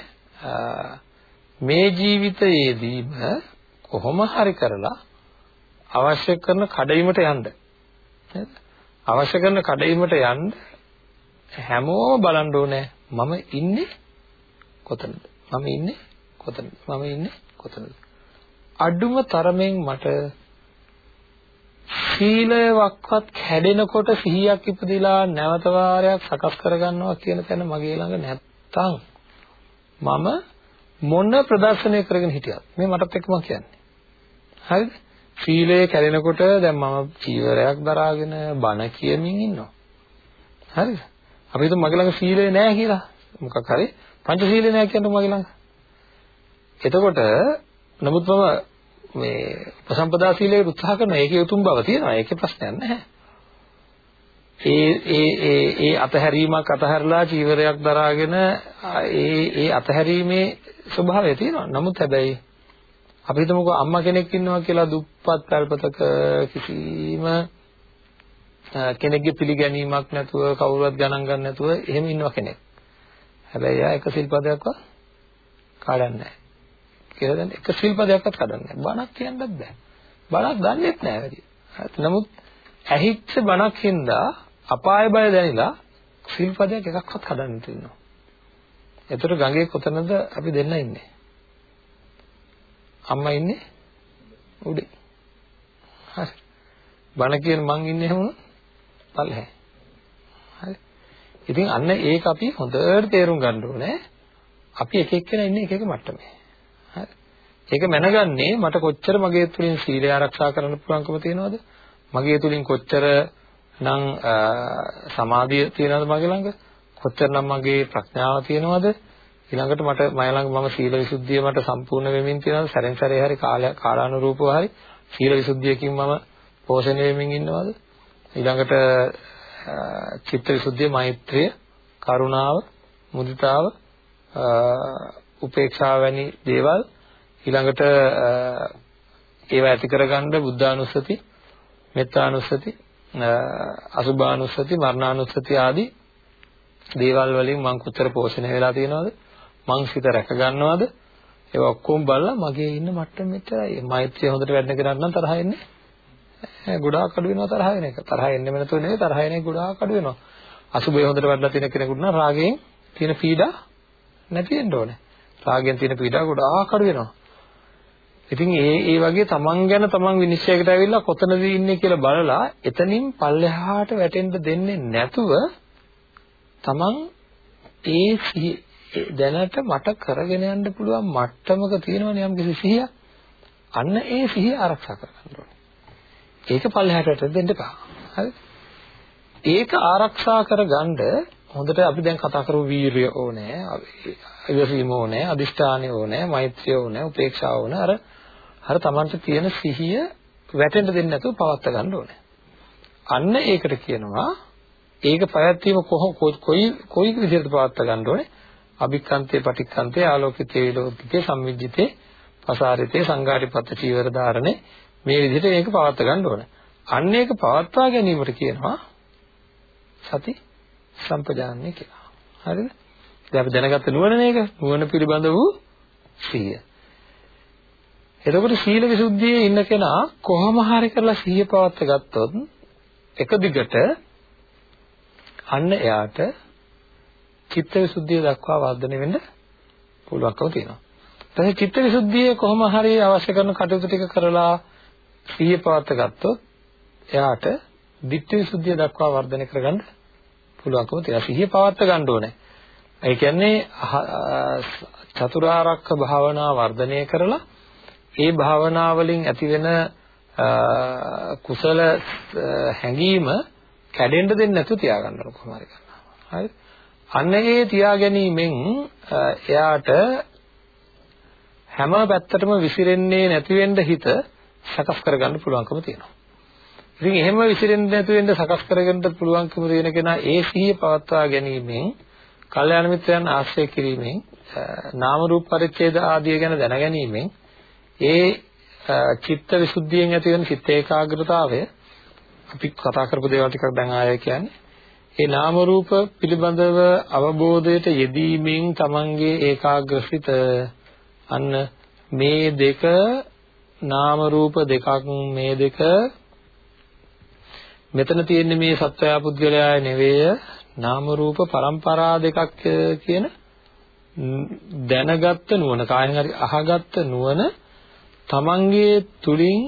මේ ජීවිතයේදීම කොහොම හරි කරලා අවශ්‍ය කරන කඩයිමට යන්න. නේද? අවශ්‍ය කරන කඩයිමට යන්න හැමෝම බලන්න ඕනේ මම ඉන්නේ කොතනද? මම ඉන්නේ කොතනද? මම ඉන්නේ කොතනද? අඩුම තරමෙන් මට සීලයක්වත් කැඩෙනකොට සිහියක් ඉපදිලා නැවත වාරයක් සකස් කරගන්නවා කියන තැන මගේ ළඟ නැත්තම් මම මොන ප්‍රදර්ශනය කරගෙන හිටියත් මේ මටත් එක්ක මම කියන්නේ. හරිද? සීලය කැඩෙනකොට දැන් මම චීවරයක් දරාගෙන බණ කියමින් ඉන්නවා. හරිද? අපි හිතමු මගේ ළඟ සීලය නැහැ කියලා. මොකක් හරි පංචශීලය නැහැ කියනකොට මගේ ළඟ. එතකොට නමුත් මම මේ උපසම්පදා සීලයට උත්සාහ කරන ඒකේ උතුම් බව තියෙනවා. ඒකේ ප්‍රශ්නයක් නැහැ. ඒ ඒ ඒ ඒ අතහැරීමක් අතහැරලා චීවරයක් දරාගෙන ඒ ඒ අතහැරීමේ ස්වභාවය තියෙනවා. නමුත් හැබැයි අපි හිතමුකෝ අම්මා කෙනෙක් ඉන්නවා කියලා දුප්පත් පැල්පතක කිසිම කෙනෙක්ගේ පිළිගැනීමක් නැතුව කවුරුවත් ගණන් ගන්න නැතුව එහෙම ඉන්නවා කෙනෙක්. හැබැයි එයා එක සිල්පදයක්වත් කාඩන්නේ නැහැ. කියලා දැන් එක ශිල්පදයක්වත් කඩන්නේ නැහැ. බණක් කියන්නත් බෑ. බණක් දන්නෙත් නැහැ වැඩි. නමුත් ඇහිච්ච බණක් හින්දා අපාය බය දැනිලා ශිල්පදයක් එකක්වත් කඩන්න තියෙනවා. එතකොට ගඟේ කොතනද අපි දෙන්න ඉන්නේ? අම්මා ඉන්නේ උඩේ. හරි. බණ කියන මං ඉන්නේ එහෙම පල්ලෙහා. හරි. ඉතින් අන්න ඒක අපි හොඳට තේරුම් ගන්න ඕනේ. අපි එක එක්කෙනා ඉන්නේ එක එක මට්ටමේ. ඒක මැනගන්නේ මට කොච්චර මගේ තුලින් සීලය ආරක්ෂා කරන්න පුළුවන්කම තියෙනවද? මගේ තුලින් කොච්චර නම් සමාධිය තියෙනවද මගේ ළඟ? කොච්චර නම් මගේ ප්‍රඥාව තියෙනවද? ඊළඟට මට මම ළඟ මම සීල විසුද්ධිය මට සම්පූර්ණ වෙමින් තියෙනවද? සැරෙන් සැරේ හරි කාලානුරූපව හරි සීල විසුද්ධියකින් මම පෝෂණය වෙමින් ඉන්නවද? ඊළඟට චිත්ත විසුද්ධිය, මෛත්‍රිය, කරුණාව, මුදිතාව, උපේක්ෂාව වැනි දේවල් ඊළඟට ඒවා ඇති කරගන්න බුද්ධානුස්සති, මෙත්තානුස්සති, අසුභානුස්සති, මරණානුස්සති ආදී දේවල් වලින් මං කොතර පෝෂණය වෙලා තියෙනවද? මං සිත රැක ගන්නවද? ඒවා ඔක්කොම බලලා මගේ ඉන්න මට්ටම මෙච්චරයි. මෛත්‍රිය හොඳට වැඩන කරාට නම් තරහ එන්නේ ගොඩාක් අඩු වෙනවා තරහ වෙන එක. තරහ එන්නේ නැතුව නෙවෙයි තරහ එන එක ගොඩාක් අඩු වෙනවා. අසුභය හොඳට වැඩලා තියෙන කෙනෙකුට නම් රාගයෙන් තියෙන පීඩා නැති වෙන්න ඕනේ. රාගයෙන් තියෙන පීඩා ගොඩාක් අඩු වෙනවා. ඉතින් ඒ ඒ වගේ තමන් ගැන තමන් විනිශ්චයකට ඇවිල්ලා කොතනද ඉන්නේ කියලා බලලා එතනින් පල්ලෙහාට වැටෙන්න දෙන්නේ නැතුව තමන් ඒ දැනට මට කරගෙන යන්න පුළුවන් මට්ටමක තියෙනවනේ යම් කිසි සිහියක්. අන්න ඒ සිහිය ආරක්ෂා කරගන්න ඕනේ. ඒක පල්ලෙහාට වැටෙන්න දෙන්න එපා. හරි? ඒක ආරක්ෂා කරගන්න හොඳට අපි දැන් කතා කරමු වීරිය ඕනේ, ඉවසීම ඕනේ, අදිෂ්ඨානය ඕනේ, මෛත්‍රිය ඕනේ, උපේක්ෂාව ඕනේ. අර අර Tamanට තියෙන සිහිය වැටෙන්න දෙන්නේ නැතුව පවත් ගන්න ඕනේ. අන්න ඒකට කියනවා ඒක පැවැත්වීම කොයි කොයි විදිහට පවත් ගන්න ඕනේ? අභික්ඛන්තේ පටික්ඛන්තේ ආලෝකිතේ විලෝකිතේ සම්මිජ්ජිතේ පසාරිතේ සංඝාටිපත්ත චීවර ධාරණේ මේ විදිහට මේක පවත් ගන්න ඕනේ. අන්න ඒක පවත්වා ගැනීමට කියනවා සති සම්පජාන්නේ කියලා. හරිද? දැන් අපි දැනගත්ත නුවණ නේක නුවණ පිළිබඳ වූ සිහිය. එතකොට සීල විසුද්ධියේ ඉන්න කෙනා කොහොම හරි කරලා සිහිය පවත්ව ගත්තොත් එක දිගට අන්න එයාට චිත්ත විසුද්ධිය දක්වා වර්ධනය වෙන්න පුළුවන්කම තියෙනවා. ඊට චිත්ත විසුද්ධියේ කොහොම හරි අවශ්‍ය කරන කටයුතු ටික කරලා සිහිය පවත්ව ගත්තොත් එයාට ditthi විසුද්ධිය දක්වා වර්ධනය කරගන්න පුළුවන්කම තියෙනවා. සිහිය පවත්ව ගන්න ඕනේ. ඒ කියන්නේ චතුරාර්යක භාවනා වර්ධනය කරලා ඒ භාවනාවලින් ඇතිවෙන කුසල හැඟීම කැඩෙන්න දෙන්නේ නැතුව තියාගන්න ඕන කොහොම හරි කරනවා. හරි? අන්න ඒ තියා ගැනීමෙන් එයාට හැම පැත්තටම විසිරෙන්නේ නැති වෙන්න හිත සකස් කරගන්න පුළුවන්කම තියෙනවා. ඉතින් එහෙම විසිරෙන්නේ නැති වෙන්න සකස් කරගන්න පුළුවන්කම තියෙන කෙනා ඒ සිහිය පවත්වා ගැනීමෙන් කල්යාණ මිත්‍රයන් ආශ්‍රය කිරීමෙන් නාම රූප පරිච්ඡේද ආදිය ගැන දැනගැනීමෙන් ඒ චිත්ත විසුද්ධියෙන් ඇති වෙන චිත්ත ඒකාග්‍රතාවය අපි කතා කරපු දේවල් ටිකක් දැන් ආයෙ කියන්නේ ඒ නාම රූප පිළිබඳව අවබෝධයට යෙදීමෙන් තමන්ගේ ඒකාග්‍රසිත අන්න මේ දෙක නාම රූප දෙකක් මේ දෙක මෙතන තියෙන්නේ මේ සත්වයා පුද්ගලයා නෙවෙයි නාම රූප પરම්පරා දෙකක් කියන දැනගත්ත නුවණ කායෙන් හරි අහගත්ත නුවණ තමන්ගේ තුලින්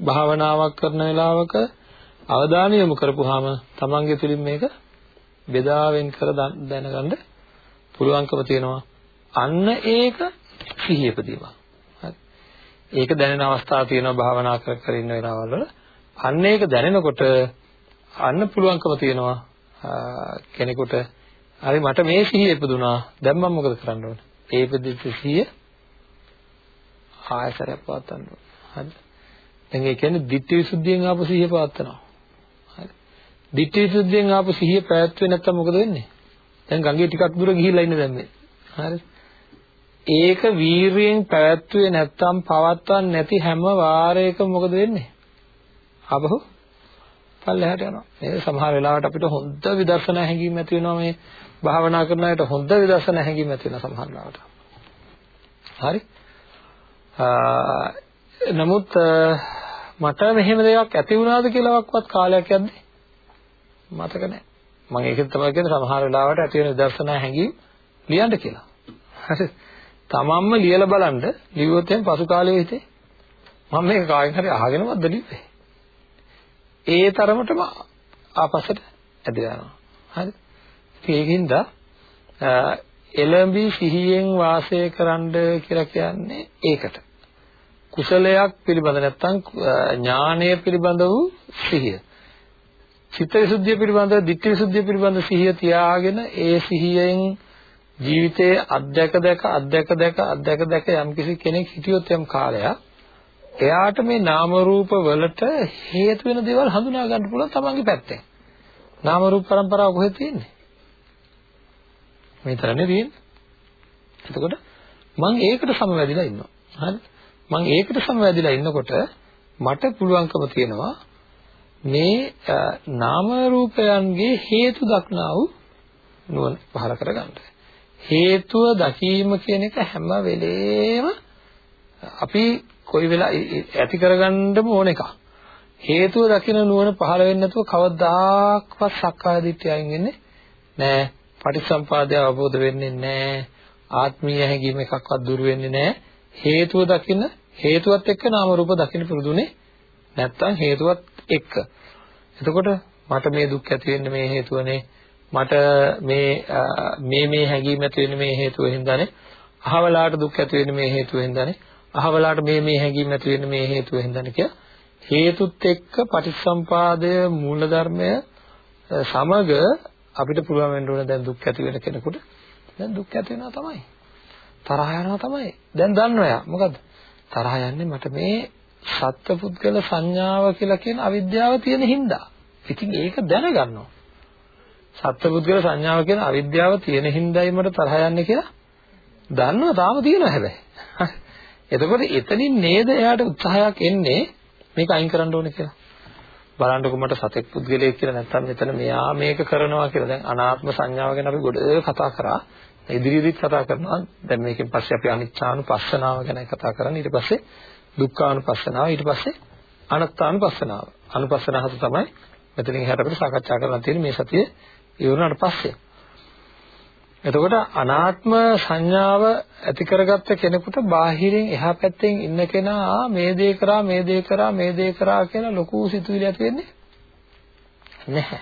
භාවනාවක් කරන වෙලාවක අවධානය යොමු කරපුවාම තමන්ගේ තුලින් මේක බෙදාවෙන් කර දැනගන්න පුළුවන්කම තියෙනවා. අන්න ඒක සිහියපදීම හරි. ඒක දැනෙන අවස්ථා තියෙනවා භාවනා කර කර ඉන්න වෙලාවල් වල. අන්න ඒක දැනෙනකොට අන්න පුළුවන්කම තියෙනවා කෙනෙකුට. හරි මට මේ සිහිය ඉපදුනා දැන් මම මොකද කරන්න ඕන? ඒ ඉපදිච්ච සිහිය ආයසරයක් පවත්වන්න ඕන හරි දැන් ඒ කියන්නේ ditthi visuddhiyen ආපු සිහිය පවත්වනවා හරි ditthi visuddhiyen ආපු සිහිය පැවැත්වෙන්නේ නැත්තම් මොකද වෙන්නේ දැන් ගඟේ ටිකක් දුර ගිහිල්ලා ඉන්න දැන් මේ හරි ඒක වීරියෙන් පැවැත්වුවේ නැත්තම් පවත්වන්න නැති හැම වාරයකම මොකද වෙන්නේ ආපහු පල්ලෙහාට යනවා. නේද? සමහර වෙලාවට අපිට හොඳ විදර්ශනා හැඟීම් ඇති වෙනවා මේ භාවනා කරන අයට හොඳ විදර්ශනා හැඟීම් ඇති වෙනවා සමහර වෙලාවට. හරි? නමුත් මට මෙහෙම දෙයක් ඇති වුණාද කියලාවත් කාලයක් යද්දි මතක නැහැ. මම ඒකෙන් තමයි කියන්නේ සමහර වෙලාවට ඇති වෙන විදර්ශනා හැඟීම් ලියන්න කියලා. හරි? තමන්ම ලියලා බලන්න ලිව්වොත් එම් පසු කාලයේ හිතේ මම මේක කාගෙන් හරි අහගෙනවත් ලිව්වේ. ඒ තරමටම ආපස්සට ඇදලා යනවා. හරි. ඒකින්ද එළඹි සිහියෙන් වාසය කරන්න කියලා කියන්නේ ඒකට. කුසලයක් පිළිබඳ නැත්නම් ඥානය පිළිබඳ වූ සිහිය. චිත්ත විසුද්ධිය පිළිබඳ, ditthi විසුද්ධිය පිළිබඳ සිහිය තියාගෙන ඒ සිහියෙන් ජීවිතයේ අධ්‍යක දැක අධ්‍යක දැක අධ්‍යක දැක යම්කිසි කෙනෙක් හිටියොත් යම් කාලයක් එයාට මේ නාම රූප වලට හේතු වෙන දේවල් හඳුනා ගන්න පුළුවන් තමන්ගේ පැත්තෙන්. නාම රූප પરම්පරාව කොහෙද තියෙන්නේ? මේ තරනේ තියෙන්නේ. එතකොට මම ඒකට සමවැදිලා ඉන්නවා. හරි? මම ඒකට සමවැදිලා ඉන්නකොට මට පුළුවන්කම තියෙනවා මේ නාම රූපයන්ගේ හේතු දක්නා වූ නුවණ පහල කරගන්න. හේතුව දකීම කියන එක හැම වෙලේම අපි කොයි වෙලා ඇති කරගන්නම ඕන එකක්. හේතුව දකින නුවණ පහළ වෙන්නේ නැතුව කවදාක්වත් සක්කාය දිට්ඨිය අයින් වෙන්නේ නෑ. පටිසම්පාදය අවබෝධ වෙන්නේ නෑ. ආත්මීය හැඟීම එකක්වත් දුර වෙන්නේ නෑ. හේතුව දකින හේතුවත් එක්ක නාම රූප දකින්න පුරුදුනේ නැත්තම් හේතුවත් එක්ක. එතකොට මට මේ දුක් ඇති වෙන්නේ මේ හේතුවනේ. මට මේ මේ මේ හැඟීම් ඇති වෙන්නේ මේ හේතුව හින්දානේ. අහවලාට දුක් ඇති වෙන්නේ මේ හේතුව හින්දානේ. අහවලාට මේ මේ හැඟීම් ඇති වෙන්නේ මේ හේතුව හින්දානේ කියලා හේතුත් එක්ක පටිච්චසම්පාදය මූලධර්මය සමග අපිට පුළුවන් වෙන්න ඕන දැන් දුක් ඇති වෙන කෙනෙකුට. දැන් දුක් ඇති වෙනවා තමයි. තරහ යනවා තමයි. දැන් දන්නවා යා. මොකද්ද? තරහ යන්නේ මට මේ සත්පුද්ගල සංඥාව කියලා කියන අවිද්‍යාව තියෙන හින්දා. ඉතින් ඒක දැනගන්නවා. සත්පුද්ගල සංඥාව කියන අවිද්‍යාව තියෙන හින්දායි මට තරහ යන්නේ කියලා දන්නවා. තාම තියෙනවා හැබැයි. එතකොට එතනින් නේද එයාට උත්සාහයක් එන්නේ මේක අයින් කරන්න ඕනේ කියලා. බලන්නකො මට සතෙක් පුද්ගලයෙක් කියලා නැත්තම් මෙතන මෙයා මේක කරනවා කියලා. දැන් අනාත්ම සංඥාව ගැන අපි ගොඩ කතා කරා. ඉදිරියේදීත් කතා කරනවා. දැන් මේකෙන් පස්සේ අපි අනිච්චානුපස්සනාව ගැන කතා කරන්නේ. ඊට පස්සේ දුක්ඛානුපස්සනාව. ඊට පස්සේ අනාත්මානුපස්සනාව. අනුපස්සනාව තමයි මෙතනින් එහාට අපිට සාකච්ඡා කරන්න තියෙන්නේ මේ සතියේ ඉවරනට පස්සේ. එතකොට අනාත්ම සංඥාව ඇති කරගත්ත කෙනෙකුට බාහිරින් එහා පැත්තෙන් ඉන්න කෙනා මේ දේ කරා මේ දේ කරා මේ දේ කරා කියලා ලොකු සිතුවිලි ඇති වෙන්නේ නැහැ.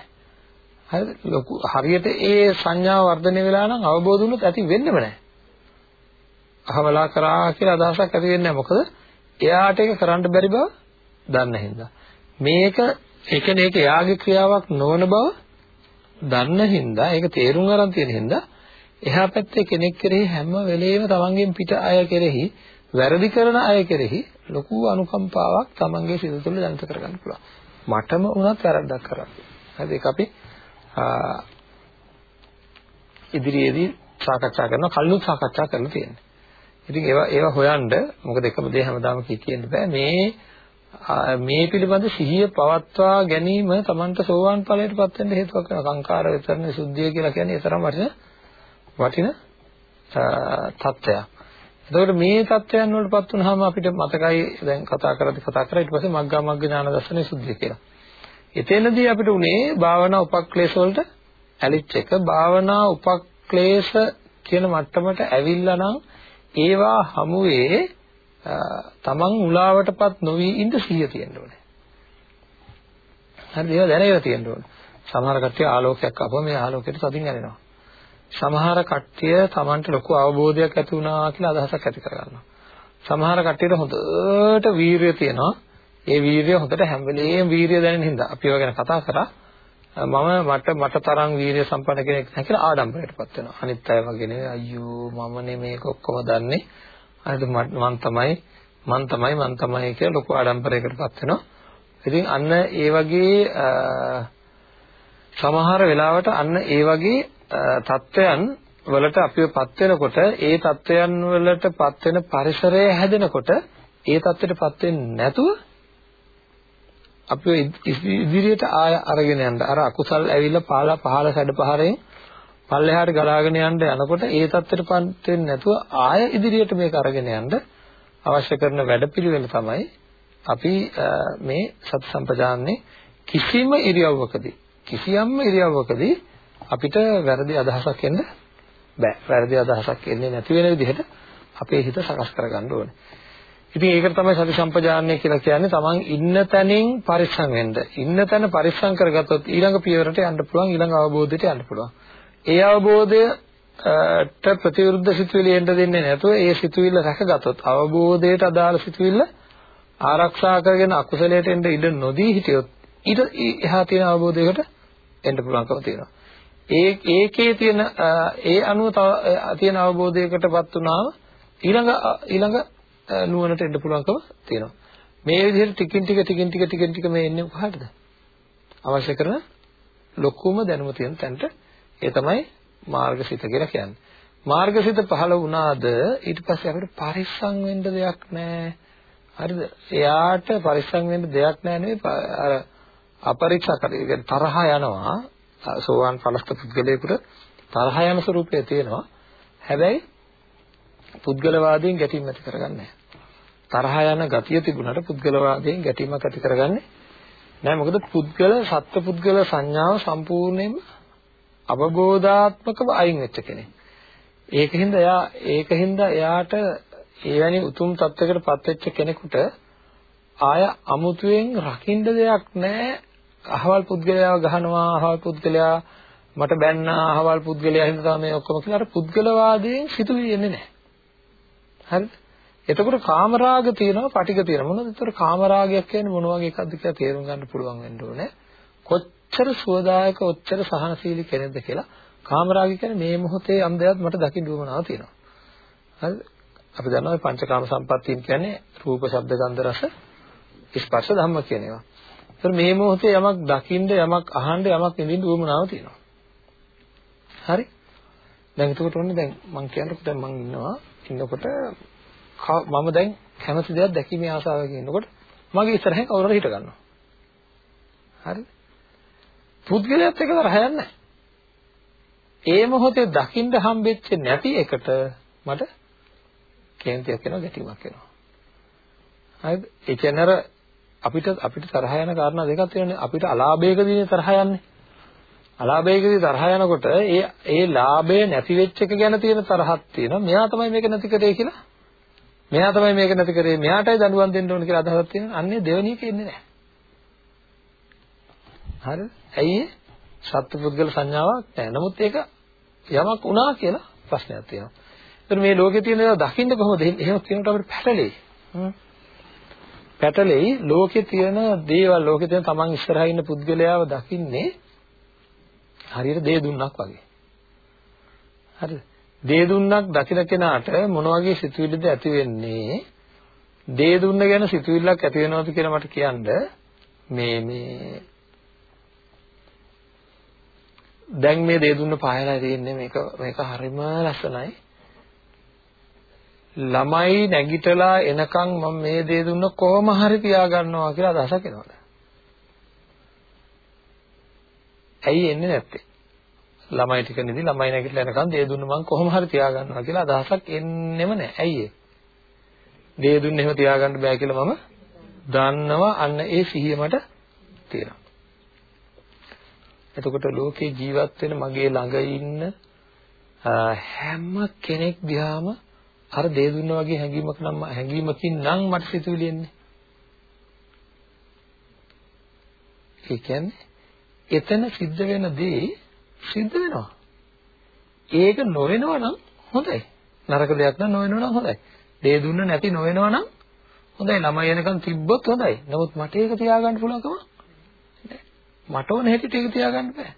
හරිද? ලොකු හරියට ඒ සංඥාව වර්ධනය වෙලා නම් අවබෝධ වුණොත් ඇති වෙන්නෙම නැහැ. අහවලා කරා කියලා අදහසක් ඇති වෙන්නේ නැහැ. මොකද එයාට ඒක කරන්න බැරි බව දන්න හින්දා. මේක ඒ කියන්නේ ඒක එයාගේ ක්‍රියාවක් නොවන බව දන්න හින්දා ඒක තේරුම් අරන් තියෙන හින්දා එහා පැත්තේ කෙනෙක් කෙරෙහි හැම වෙලෙම තමන්ගෙන් පිට අය කෙරෙහි වැරදි කරන අය කෙරෙහි ලොකු අනුකම්පාවක් තමන්ගේ සිත තුළ ජනිත කරගන්න පුළුවන්. මටම වුණත් වැරද්දක් කරා. හරි ඒක අපි ඉදිරියේදී සාකච්ඡා කරනවා කලින් සාකච්ඡා කරලා තියෙනවා. ඉතින් ඒවා ඒවා හොයන්න මොකද එකම දේ හැමදාම කියන්න බෑ මේ මේ පිළිබඳ සිහිය පවත්වා ගැනීම Tamanට සෝවාන් ඵලයටපත් වෙන්න හේතුවක් වෙනවා. සංකාර විතරනේ සුද්ධිය කියලා කියන්නේ ඒ තරම් වටින වටින තත්ත්වයක්. එතකොට මේ தත්වයන් වලටපත් වුනහම අපිට මතකයි දැන් කතා කරද්දි කතා කරා ඊට පස්සේ මග්ගා මග්ග ඥාන දර්ශනේ සුද්ධිය කියලා. එතනදී අපිට උනේ භාවනා උපක්ලේශ වලට ඇලිච් එක භාවනා උපක්ලේශ කියන මට්ටමට ඇවිල්ලා නම් ඒවා හමුවේ තමන් මුලාවටපත් නොවි ඉඳ සිහිය තියෙන්න ඕනේ. හරිද? ඒවා දැනගෙන තියෙන්න ඕනේ. සමහර කට්ටිය ආලෝකයක් ආපුවම මේ ආලෝකයට සතින් යනවා. සමහර කට්ටිය තමන්ට ලොකු අවබෝධයක් ඇති වුණා කියලා අදහසක් ඇති කරගන්නවා. සමහර කට්ටියට හොඳට වීරිය තියෙනවා. ඒ වීරිය හොඳට හැම වෙලේම වීරිය දැනෙන හින්දා අපි ඒවා ගැන කතා කරා. මම මට මට තරම් වීරිය සම්පන්න කෙනෙක් නැහැ කියලා ආඩම්බරයටපත් වෙනවා. අනිත් අය වගේ නෙවෙයි අයියෝ මමනේ මේක ඔක්කොම දන්නේ. හරිද මං තමයි මං තමයි මං තමයි කියලා ලොකු ආඩම්බරයකටපත් වෙනවා. ඉතින් අන්න ඒ වගේ සමහර වෙලාවට අන්න ඒ වගේ තත්වයන් වලට අපිවපත් වෙනකොට ඒ තත්වයන් වලටපත් වෙන පරිසරය හැදෙනකොට ඒ තත්ත්වයටපත් වෙන්නේ නැතුව අපිව ඉදිරියට ආය අරගෙන යන්න. අර අකුසල් ඇවිල්ලා පාලා පහල සැඩ පහරෙන් පල්ලෙහාට ගලාගෙන යන්න යනකොට ඒ තත්ත්වයටපත් වෙන්නේ නැතුව ආය ඉදිරියට මේක අරගෙන යන්න අවශ්‍ය කරන වැඩපිළිවෙල තමයි අපි මේ සත් සම්පජාන්නේ කිසිම ඉරියව්වකදී කිසියම්ම ඉරියව්වකදී අපිට වැරදි අදහසක් එන්න බෑ. වැරදි අදහසක් එන්නේ නැති වෙන විදිහට අපේ හිත සකස් කරගන්න ඕනේ. ඉතින් ඒකට තමයි සති සම්පජානනය කියලා කියන්නේ තමන් ඉන්න තැනින් පරිස්සම් වෙන්න. ඉන්න තැන පරිස්සම් කරගත්තොත් ඊළඟ පියවරට යන්න පුළුවන් ඊළඟ අවබෝධයට යන්න පුළුවන්. ඒ අවබෝධයට ප්‍රතිවිරුද්ධ සිතුවිලි එන්න දෙන්නේ නැතුව ඒ සිතුවිල්ල රැකගත්තොත් අවබෝධයට අදාළ සිතුවිල්ල ආරක්ෂා කරගෙන අකුසලයට එන්න ඉඩ නොදී හිටියොත් ඊට එහා තියෙන අවබෝධයකට එන්න පුළුවන්කම තියෙනවා. ඒ ඒකේ තියෙන ඒ අනුව තියෙන අවබෝධයකටපත් වුණාම ඊළඟ ඊළඟ නුවණට එන්න පුළුවන්කම තියෙනවා. මේ විදිහට ටිකින් ටික ටිකින් ටික ටිකින් ටික මේ එන්නේ කොහටද? අවශ්‍ය කරන ලොකුම දැනුම තියෙන තැනට ඒ තමයි මාර්ගසිත කියලා කියන්නේ. මාර්ගසිත පහළ වුණාද ඊට පස්සේ අපිට පරිස්සම් වෙන්න දෙයක් නැහැ. හරිද? එයාට පරිස්සම් වෙන්න දෙයක් නැහැ නෙවෙයි අර අපරික්ෂා කරගෙන තරහ යනවා. සෝවාන් ඵලස්ත පුද්ගලයෙකුට තරහ යන ස්වરૂපය තියෙනවා. හැබැයි පුද්ගලවාදයෙන් ගැටීම් ඇති කරගන්නේ තරහ යන ගතිය තිබුණාට පුද්ගලවාදයෙන් ගැටීමක් ඇති කරගන්නේ නෑ මොකද පුද්ගල සත්ත්ව පුද්ගල සංඥාව සම්පූර්ණයෙන්ම අවබෝධාත්මකව අයින් වෙච්ච කෙනෙක්. ඒකින්ද එයා ඒකින්ද එයාට එවැනි උතුම් තත්වයකට පත් වෙච්ච කෙනෙකුට ආය අමුතුවෙන් රකින්න දෙයක් නැහැ. අහවල් පුද්ගලයාව ගහනවා, අහවල් පුද්ගලයා මට බැන්නා, අහවල් පුද්ගලයා හින්දා තමයි මේ ඔක්කොම කියලා අර පුද්ගලවාදයෙන් සිතුවිලි එන්නේ නැහැ. හරිද? එතකොට කාමරාග තියෙනවා, පටික තියෙනවා. මොනවද? ඒතර කාමරාගයක් කියන්නේ මොන වගේ එකක්ද කියලා තේරුම් ගන්න පුළුවන් වෙන්න ඕනේ. කොච්චර සුවදායක, ඔච්චර සහනශීලී කෙනෙක්ද කියලා. කාමරාගය කියන්නේ මේ මොහොතේ යම් දෙයක් මට දකින්න උවමනාව තියෙනවා. හරිද? අපි දන්නවා මේ පංචකාම සම්පත්තීන් කියන්නේ රූප, ශබ්ද, ගන්ධ, රස, ස්පර්ශ ධම්ම කියන ඒවා. ඒතර මේ මොහොතේ යමක් දකින්න, යමක් අහන්න, යමක් විඳින්න උවමනාව තියෙනවා. හරි? දැන් එතකොට ඔන්නේ දැන් මම කියන්නකො දැන් මම ඉන්නවා ඉන්නකොට මම දැන් කැමති දෙයක් දැකීමේ ආසාවක ඉන්නකොට මගේ ඉස්සරහින් කවුරු හරි හිට ගන්නවා. හරිද? පුද්ගලයාත් එක තරහ යන්නේ ඒ මොහොතේ දකින්න හම්බෙච්ච නැති එකට මට කේන්තියක් වෙනවා ගැටීමක් වෙනවා. හරිද? ඒ කියන්නේ අර අපිට අපිට තරහ යන කාරණා දෙකක් තියෙනවානේ. අපිට අලාභයකදී තරහ යන්නේ. අලාභයකදී තරහ යනකොට ඒ ඒ ලාභය නැති වෙච්ච එක ගැන තියෙන තරහක් තියෙනවා. මෙයා තමයි මේක නැති කරේ කියලා. මෙයා තමයි මේක නැති කරේ. මෙයාටයි දඬුවම් දෙන්න ඕන කියලා අදහසක් තියෙනවා. අන්නේ දෙවෙනි එක එන්නේ නැහැ. හරිද? ඇයි සත්පුද්ගල සංඥාවක් නැහැ. නමුත් ඒක යමක් වුණා කියලා ප්‍රශ්නයක් තියෙනවා. ඒතර මේ ලෝකේ තියෙන ඒවා දකින්න කොහොමද? එහෙම කියනකොට අපිට පැටලෙයි. පැටලෙයි ලෝකේ තියෙන දේවල් ලෝකේ තියෙන තමන් ඉස්සරහා ඉන්න පුද්ගලයාව දකින්නේ හරියට දේ දුන්නක් වගේ. හරිද? දේ දුන්නක් දකින කෙනාට මොන වගේ සිතුවිලිද ඇති වෙන්නේ? දේ දුන්න ගැන සිතුවිල්ලක් ඇති වෙනවද කියලා මට කියන්න මේ මේ දැන් මේ දේ දුන්න පායලා තියෙන්නේ මේක මේක හරිම ලස්සනයි. ළමයි නැගිටලා එනකන් මම මේ දේ දුන්න කොහොම හරි තියාගන්නවා කියලා අදහසක් එනවද? ඇයි එන්නේ නැත්තේ? ළමයි ටික නිදි ළමයි නැගිටලා යනකම් දේ දුන්න මං කොහොම හරි තියාගන්නවා කියලා අදහසක් එන්නෙම නැහැ. ඇයි ඒ? දේ දුන්න එහෙම තියාගන්න බෑ කියලා මම දන්නවා අන්න ඒ සිහිය මට තියෙනවා. එතකොට ලෝකේ ජීවත් වෙන මගේ ළඟ ඉන්න හැම කෙනෙක් දිහාම අර දේ දුන්නා වගේ හැඟීමක් නම් හැඟීමකින් නම් මට සිතුවිලි එන්නේ. ඒ කියන්නේ එතන සිද්ධ වෙන දේ සිද්ධ වෙනවා. ඒක නොවෙනවා නම් හොඳයි. නරක දෙයක් නම් නොවෙනවා නම් හොඳයි. දේ දුන්න නැති නොවෙනවා නම් හොඳයි. ළමයි එනකන් තිබ්බොත් හොඳයි. නමුත් මට ඒක තියාගන්න පුළුවන්කම මට ඕන හැටියට ඒක තියාගන්න බෑ.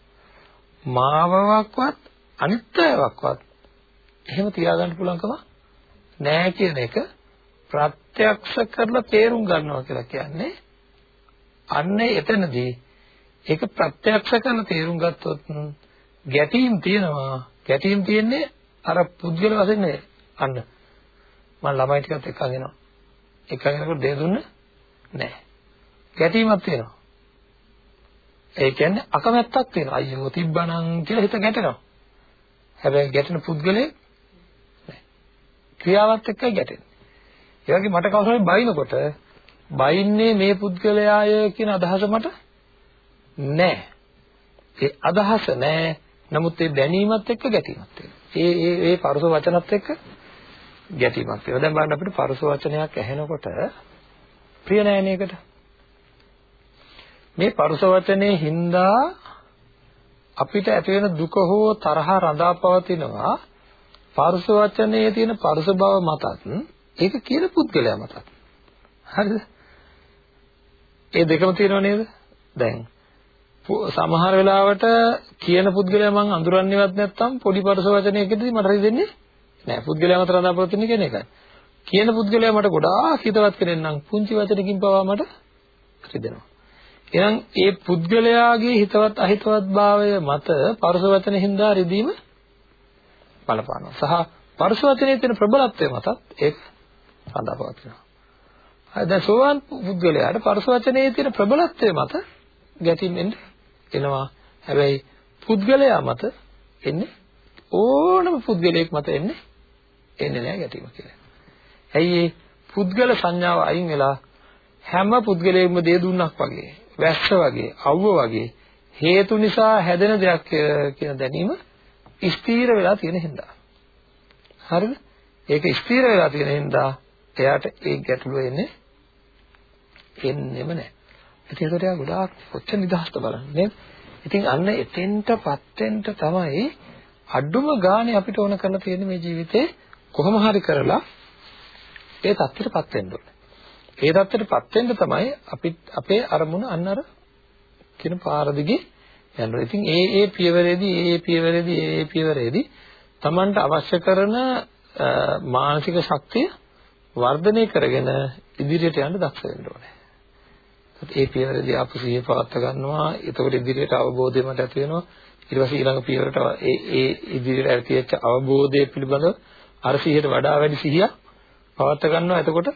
මාවවක්වත් අනිත් අයවක්වත් එහෙම තියාගන්න පුළුවන්කම නෑ කියන එක ප්‍රත්‍යක්ෂ කරලා තේරුම් ගන්නවා කියලා කියන්නේ අන්නේ එතනදී ඒක ප්‍රත්‍යක්ෂ කරලා තේරුම් ගත්තොත් ගැටීම් තියෙනවා. ගැටීම් තියෙන්නේ අර පුද්ගල වශයෙන් අන්න. මම ළමයි ටිකත් එක්කන් එනවා එක්කන් එනකොට දෙය දුන්න නෑ. ගැටීමක් තියෙනවා. ඒ කියන්නේ අකමැත්තක් තියෙනවා. අයියෝ තිබ්බනම් කියලා හිත ගැටෙනවා. හැබැයි ගැටෙන පුද්ගලයෙක් ක්‍රියාවත් එක්කයි ගැටෙන්නේ. ඒ වගේ මට කවුරු හරි බයිනකොට බයින්නේ මේ පුද්ගලයාය කියන අදහස මට නැහැ. ඒ අදහස නැහැ. නමුත් ඒ දැනීමත් එක්ක ගැටීමක් තියෙනවා. ඒ ඒ ඒ පරස වචනත් එක්ක ගැටීමක් තියෙනවා. දැන් බලන්න අපිට පරස වචනයක් ඇහෙනකොට ප්‍රිය නැහැ නේකට. මේ පරස වචනේ හින්දා අපිට ඇති වෙන දුක හෝ තරහ රඳා පවතිනවා පරුස වචනේ තියෙන පරුස බව මතත් ඒක කියන පුද්ගලයා මතත්. හරිද? ඒ දෙකම තියෙනව නේද? දැන් සමහර වෙලාවට කියන පුද්ගලයා මං අඳුරන්නේවත් නැත්තම් පොඩි පරුස වචනයකදී මට හිතෙන්නේ නෑ. පුද්ගලයා මත රඳාපවතින කෙනෙක් කියන පුද්ගලයා මට ගොඩාක් හිතවත් කෙනෙක් නම් පුංචි වචනකින් පවා මට රිදෙනවා එහෙනම් ඒ පුද්ගලයාගේ හිතවත් අහිතවත් භාවය මත පරස වචන හින්දා රිදීම බලපානවා. සහ පරස වචනේ තියෙන ප්‍රබලත්වය මතත් ඒක සඳහපවතිනවා. හරි දැන් සෝවාන් පුද්ගලයාට පරස වචනේ තියෙන ප්‍රබලත්වය මත ගැටීම් එනවා. හැබැයි පුද්ගලයා මත එන්නේ ඕනම පුද්ගලයෙක් මත එන්නේ එන්නේ නැහැ ගැටීම කියලා. ඇයි ඒ පුද්ගල සංඥාව අයින් වෙලා හැම පුද්ගලයෙක්ම දේ දුන්නක් වගේ වැස්ස වගේ අවුව වගේ හේතු නිසා හැදෙන දෙයක් කියන දැනීම ස්ථීර වෙලා තියෙන හින්දා. හරිද? ඒක ස්ථීර වෙලා තියෙන හින්දා එයාට ඒ ගැටලුව එන්නේ එන්නෙම නැහැ. ඉතින් ඒකට එයා ගොඩාක් කොච්චර නිදහස්ද බලන්න නේද? ඉතින් අන්න එතෙන්ටපත් වෙන්න තමයි අඩුම ගානේ අපිට ඕන කරලා තියෙන මේ ජීවිතේ කොහොම හරි කරලා ඒ தත්ත්වයටපත් වෙන්න ඕනේ. ඒ தත්ත්වයටපත් වෙන්න තමයි අපි අපේ අරමුණ අන්න අර කියන පාර දිගේ යනවා. ඉතින් ඒ ඒ පියවරේදී ඒ ඒ පියවරේදී ඒ ඒ පියවරේදී Tamanට අවශ්‍ය කරන මානසික ශක්තිය වර්ධනය කරගෙන ඉදිරියට යන්න දක්ෂ වෙන්න ඕනේ. ඒ පියවරේදී ආපු සිහිය පවත්වා ගන්නවා. එතකොට ඉදිරියට අවබෝධය මට ඇති වෙනවා. ඊට පස්සේ ඊළඟ පියවරට ඒ ඒ ඉදිරියට ඇතිවෙච්ච අවබෝධය පිළිබඳව අර සිහියට වඩා වැඩි සිහියක් පවත්වා ගන්නවා. එතකොට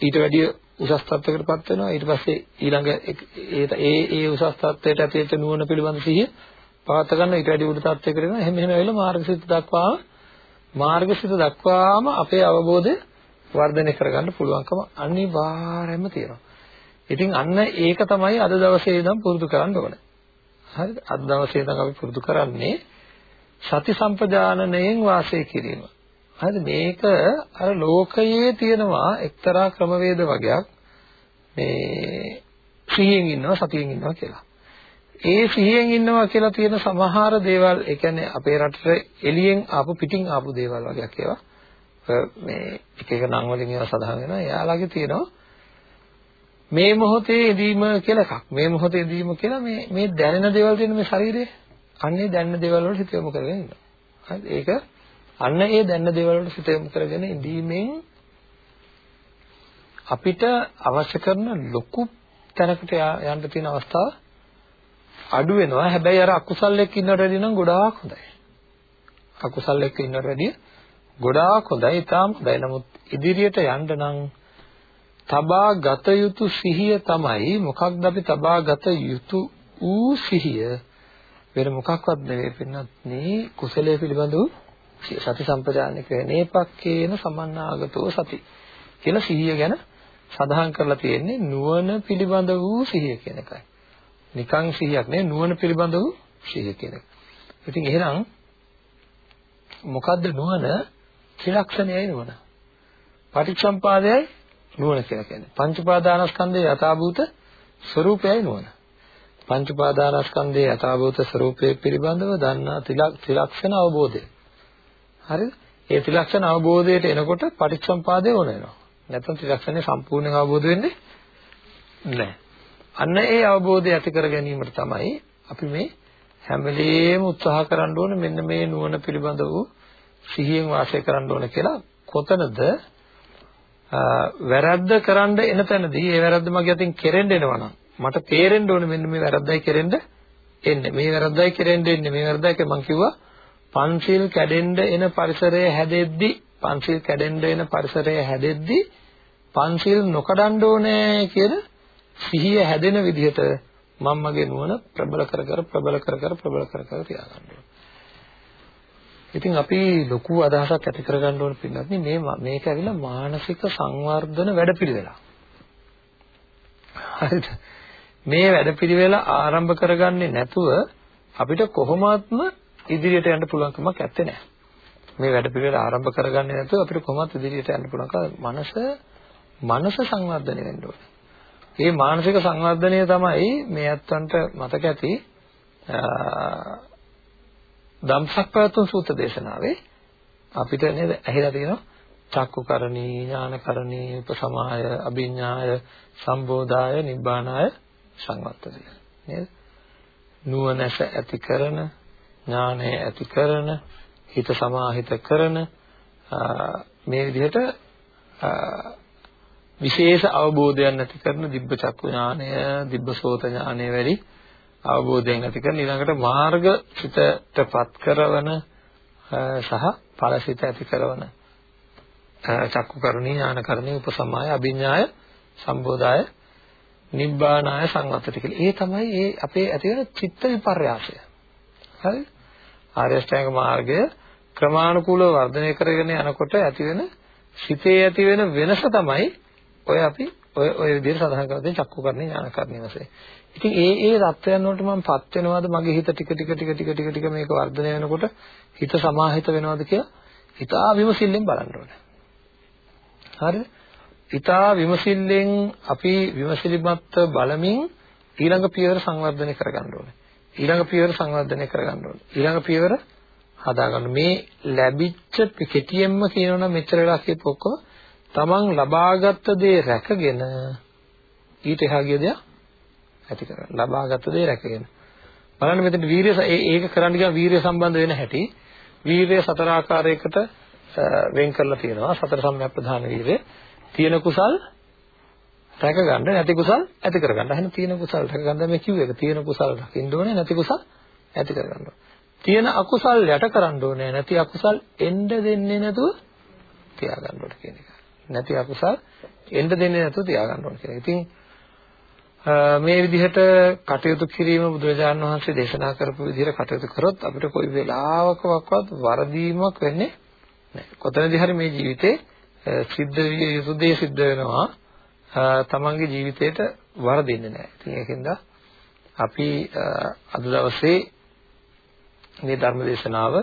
ඊට වැඩිය උසස් තත්ත්වයකටපත් වෙනවා. ඊට පස්සේ ඊළඟ ඒ ඒ උසස් තත්ත්වයට ඇතිවෙච්ච නුවණ පිළිබඳ සිහිය පවත් ගන්න ඊට වැඩි උඩ තත්ත්වයකට එනවා. එහෙම එහෙම ඇවිල්ලා මාර්ගසිත දක්වාම මාර්ගසිත දක්වාම අපේ අවබෝධය වර්ධනය කරගන්න පුළුවන්කම අනිවාර්යයෙන්ම තියෙනවා. ඉතින් අන්න ඒක තමයි අද දවසේ ඉඳන් පුරුදු කරන්න ඕනේ. හරිද? අද දවසේ ඉඳන් අපි පුරුදු කරන්නේ සති සම්පජානනයෙන් වාසය කිරීම. හරිද මේක අර ලෝකයේ තියෙනවා එක්තරා ක්‍රමවේද වගේක් මේ සිහියෙන් ඉන්නවා සතියෙන් ඉන්නවා කියලා. ඒ සිහියෙන් ඉන්නවා කියලා තියෙන සමහර දේවල් ඒ කියන්නේ අපේ රටට එළියෙන් ආපු පිටින් ආපු දේවල් වගේක් ඒවා මේ එක එක නම් වලින් ඒවා සඳහන් වෙනවා. එයාලගේ තියෙනවා මේ මොහොතේ ඉදීම කියලා එකක්. මේ මොහොතේ ඉදීම කියලා මේ මේ දැනෙන දේවල් තියෙන මේ ශරීරයේ අන්නේ දැනෙන දේවල් වලට හිත යොමු කරගෙන ඉන්නවා. හරිද? ඒක අන්න ඒ දැන්න දේවල් වලට සිත යොමු කරගෙන ඉඳීමෙන් අපිට අවශ්‍ය කරන ලොකු තැනකට යන්න තියෙන අවස්ථාව අඩු වෙනවා. හැබැයි අර අකුසල් එක්ක ඉන්නට වැඩිය නම් ගොඩාක් හොඳයි. අකුසල් එක්ක ඉන්නට වැඩිය ගොඩාක් හොඳයි. ඊටාම් හොඳයි. නමුත් ඉදිරියට යන්න නම් තබා ගත යුතු සිහිය තමයි මොකක්ද අපි තබා ගත යුතු ඌ සිහිය වෙන මොකක්වත් නෙවෙයි පින්නත් මේ කුසලයේ පිළිබඳව සති සම්පජානක නේපක්කේන සමන්නාගතෝ සති කියලා සිහිය ගැන සඳහන් කරලා තියෙන්නේ නුවණ පිළිබඳ වූ සිහිය කියන එකයි. නිකං සිහියක් නෙවෙයි නුවණ පිළිබඳ වූ සිහිය කියන එක. ඉතින් එහෙනම් මොකද්ද නුවණ? ත්‍රිලක්ෂණයයි නුවණ. පටිච්චසම්පාදයයි නුවණ කියලා කියන්නේ. පංච උපාදානස්කන්ධයේ යථාභූත ස්වરૂපයයි නුවණ. පංච උපාදානස්කන්ධයේ යථාභූත ස්වરૂපය පිළිබඳව දන්නා ත්‍රිලක්ෂණ අවබෝධය. හරිද? ඒ ත්‍රිලක්ෂණ අවබෝධයට එනකොට පටිච්චසම්පාදය ඕන වෙනවා. නැත්නම් ත්‍රිලක්ෂණය සම්පූර්ණයෙන් අවබෝධ වෙන්නේ නැහැ. අන්න ඒ අවබෝධය ඇති කර ගැනීමට තමයි අපි මේ හැම වෙලේම උත්සාහ කරන්න ඕනේ මෙන්න මේ නුවණ පිළිබඳ වූ සිහියෙන් වාසය කරන්න ඕන කියලා කොතනද වැරද්ද කරන්න එන තැනදී ඒ වැරද්ද මගේ අතින් කෙරෙන්න එනවා නම් මට තේරෙන්න ඕනේ මෙන්න මේ වැරද්දයි කෙරෙන්න එන්නේ මේ වැරද්දයි කෙරෙන්න එන්නේ මේ වැරද්දයි කියලා මම කිව්වා පන්සිල් කැඩෙන්න එන පරිසරය හැදෙද්දි පන්සිල් කැඩෙන්න එන පරිසරය හැදෙද්දි පන්සිල් නොකඩන්න ඕනේ කියන සිහිය හැදෙන විදිහට මම මගේ නුවණ ප්‍රබල කර කර ප්‍රබල කර කර ප්‍රබල කර කර තියාගන්න ඕනේ. ඉතින් අපි ලොකු අදහසක් ඇති කරගන්න ඕන පිළිබඳ මේ මේක ඇවිල්ලා මානසික සංවර්ධන වැඩපිළිවෙලක්. හරිද? මේ වැඩපිළිවෙල ආරම්භ කරගන්නේ නැතුව අපිට කොහොමත්ම ඉදිරියට යන්න පුළුවන් කමක් නැත්තේ නෑ. මේ වැඩපිළිවෙල ආරම්භ කරගන්නේ නැතුව අපිට කොහොමත් ඉදිරියට යන්න පුළුවන්. කම මනස මනස සංවර්ධනය වෙන්න ඕනේ. මේ මානසික සංවර්ධනය තමයි මේ අත්වන්ට මතක ඇති ධම්සක්පවතුන් සූත්‍ර දේශනාවේ අපිට නේද ඇහිලා තියෙනවා? චක්කුකරණී ඥානකරණී උපසමාය අභිඥාය සම්බෝධාය නිබ්බානාය සංවත්තතිය නේද? නුවණැස ඇති කරන ඥානය ඇති කරන හිත සමාහිත කරන මේ විදිහට විශේෂ අවබෝධයක් නැති කරන දිබ්බ චක්කු ඥානය දිබ්බ සෝත ඥානය වැඩි අවබෝධයෙන් ඇති කරන ඊළඟට මාර්ග සිතටපත් කරන සහ ඵලසිත ඇති කරන චක්කු කරුණී ඥාන කරුණී උපසමාය අභිඥාය සම්බෝධාය නිබ්බානාය සංවත්තති කියලා. ඒ තමයි ඒ අපේ ඇති වෙන චිත්ත විපර්යාසය. හරි? ආර්ය අෂ්ටාංග මාර්ගය ක්‍රමානුකූලව වර්ධනය කරගෙන යනකොට ඇති වෙන සිතේ ඇති වෙන වෙනස තමයි ඔය අපි ඔය ඔය විදිහට සඳහන් කරලා තියෙන චක්කු කර්ණේ ඥාන කර්ණේ වශයෙන්. ඉතින් ඒ ඒ தත්වයන් වලට මම පත් වෙනවද මගේ හිත ටික ටික ටික ටික ටික ටික මේක වර්ධනය වෙනකොට හිත සමාහිත වෙනවද කියලා හිතා විමසිල්ලෙන් බලන්න ඕනේ. හරිද? හිතා විමසිල්ලෙන් අපි විමසිලිමත් බලමින් ඊළඟ පියවර සංවර්ධනය කරගන්න ඕනේ. ඊළඟ පියවර සංවර්ධනය කරගන්න ඕනේ. ඊළඟ පියවර හදාගන්න. මේ ලැබිච්ච කෙටියෙන්ම කියනවනම් මෙච්චර වෙලා කියපු ඔක්කොම තමන් ලබාගත් දේ රැකගෙන ඊට එහා ගිය දේ ඇති කරගන්න. ලබාගත් දේ රැකගෙන. බලන්න මෙතන වීරිය ඒක කරන්න ගියාම වීරිය සම්බන්ධ වෙන හැටි වීරිය සතර ආකාරයකට වෙන් කරලා තියෙනවා. සතර සම්‍යක් ප්‍රධාන වීරිය. තියෙන කුසල් රැක ගන්න නැති කුසල් ඇති කර ගන්න. එහෙනම් තියෙන කුසල් රැක ගන්න මේ කිව්ව එක. තියෙන කුසල් රකින්න ඕනේ නැති කුසල් ඇති කර ගන්න ඕනේ. තියෙන අකුසල් යට කරන්න ඕනේ නැති අකුසල් එන්න දෙන්නේ නැතුව තියාගන්න ඕනේ කියන එක. නැති අකුසල් එන්න දෙන්නේ නැතුව තියාගන්න ඕනේ කියන එක. ඉතින් මේ විදිහට කටයුතු කිරීම බුදුරජාණන් වහන්සේ දේශනා කරපු විදිහට කටයුතු කරොත් අපිට කොයි වෙලාවකවත් වරදීමක් වෙන්නේ නැහැ. කොතනදී හරි මේ ජීවිතේ සිද්ධ විය යුතු දේ සිද්ධ වෙනවා. තමන්ගේ ජීවිතේට වරදින්නේ නැහැ. ඉතින් ඒකෙන්ද අපි අද දවසේ මේ ධර්ම දේශනාව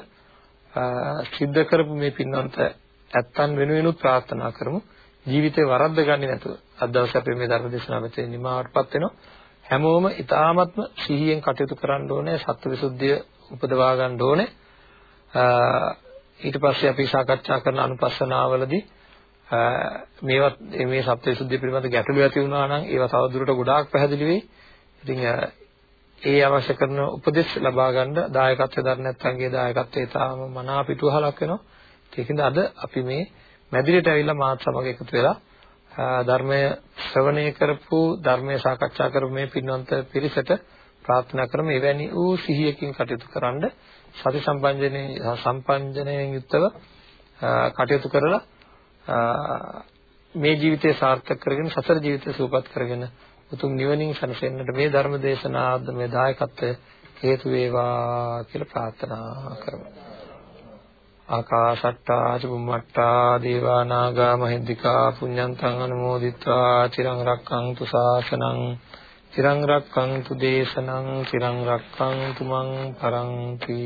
සිද්ධ කරපු මේ පින්වන්ත ඇත්තන් වෙනුවෙනුත් ප්‍රාර්ථනා කරමු. ජීවිතේ වරද්ද ගන්නේ නැතුව අද දවසේ අපි මේ ධර්ම දේශනාව මෙතන නිමාවටපත් වෙනවා. හැමෝම ඊ타ත්ම සිහියෙන් කටයුතු කරන්න ඕනේ, සත්‍යවිසුද්ධිය උපදවා ගන්න ඕනේ. ඊට පස්සේ අපි සාකච්ඡා කරන අනුපස්සනාවලදී මේවත් මේ සත්‍යවිසුද්ධිය පිළිබඳ ගැටලු ඇති වුණා නම් ඒවා තවදුරටත් ගොඩාක් පැහැදිලි වෙයි. ඉතින් ඒ අවශ්‍ය කරන උපදෙස් ලබා ගන්න දායකත්වය දර නැත්නම්ගේ දායකත්වය තාම මනා පිටුවහලක් වෙනවා. ඒකින්ද අද අපි මේ මැදිරියට ඇවිල්ලා මාත් සමග එකතු වෙලා ධර්මය ශ්‍රවණය කරපු ධර්මය සාකච්ඡා කරපු මේ පින්වන්ත පිරිසට ප්‍රාර්ථනා කරමු එවැනි වූ සිහියකින් කටයුතු කරන්න සති සම්පන්ජනේ සම්පන්ජනයෙන් යුක්තව කටයුතු කරලා මේ ජීවිතය සාර්ථක කරගෙන සසර ජීවිතය සූපත් කරගෙන උතුම් නිවනින් සැනසෙන්නට මේ ධර්ම දේශනාද මේ දායකත්වය හේතු වේවා කියලා ප්‍රාර්ථනා කරමු. ආකාශට්ටා චුම්මට්ටා දේවා නාග මහින්దికා පුඤ්ඤන්තං අනුමෝදිත්වා චිරං රක්ඛන්තු ශාසනං තිරං රක්ඛන්තු දේශනං තිරං රක්ඛන්තු මං පරන්ති.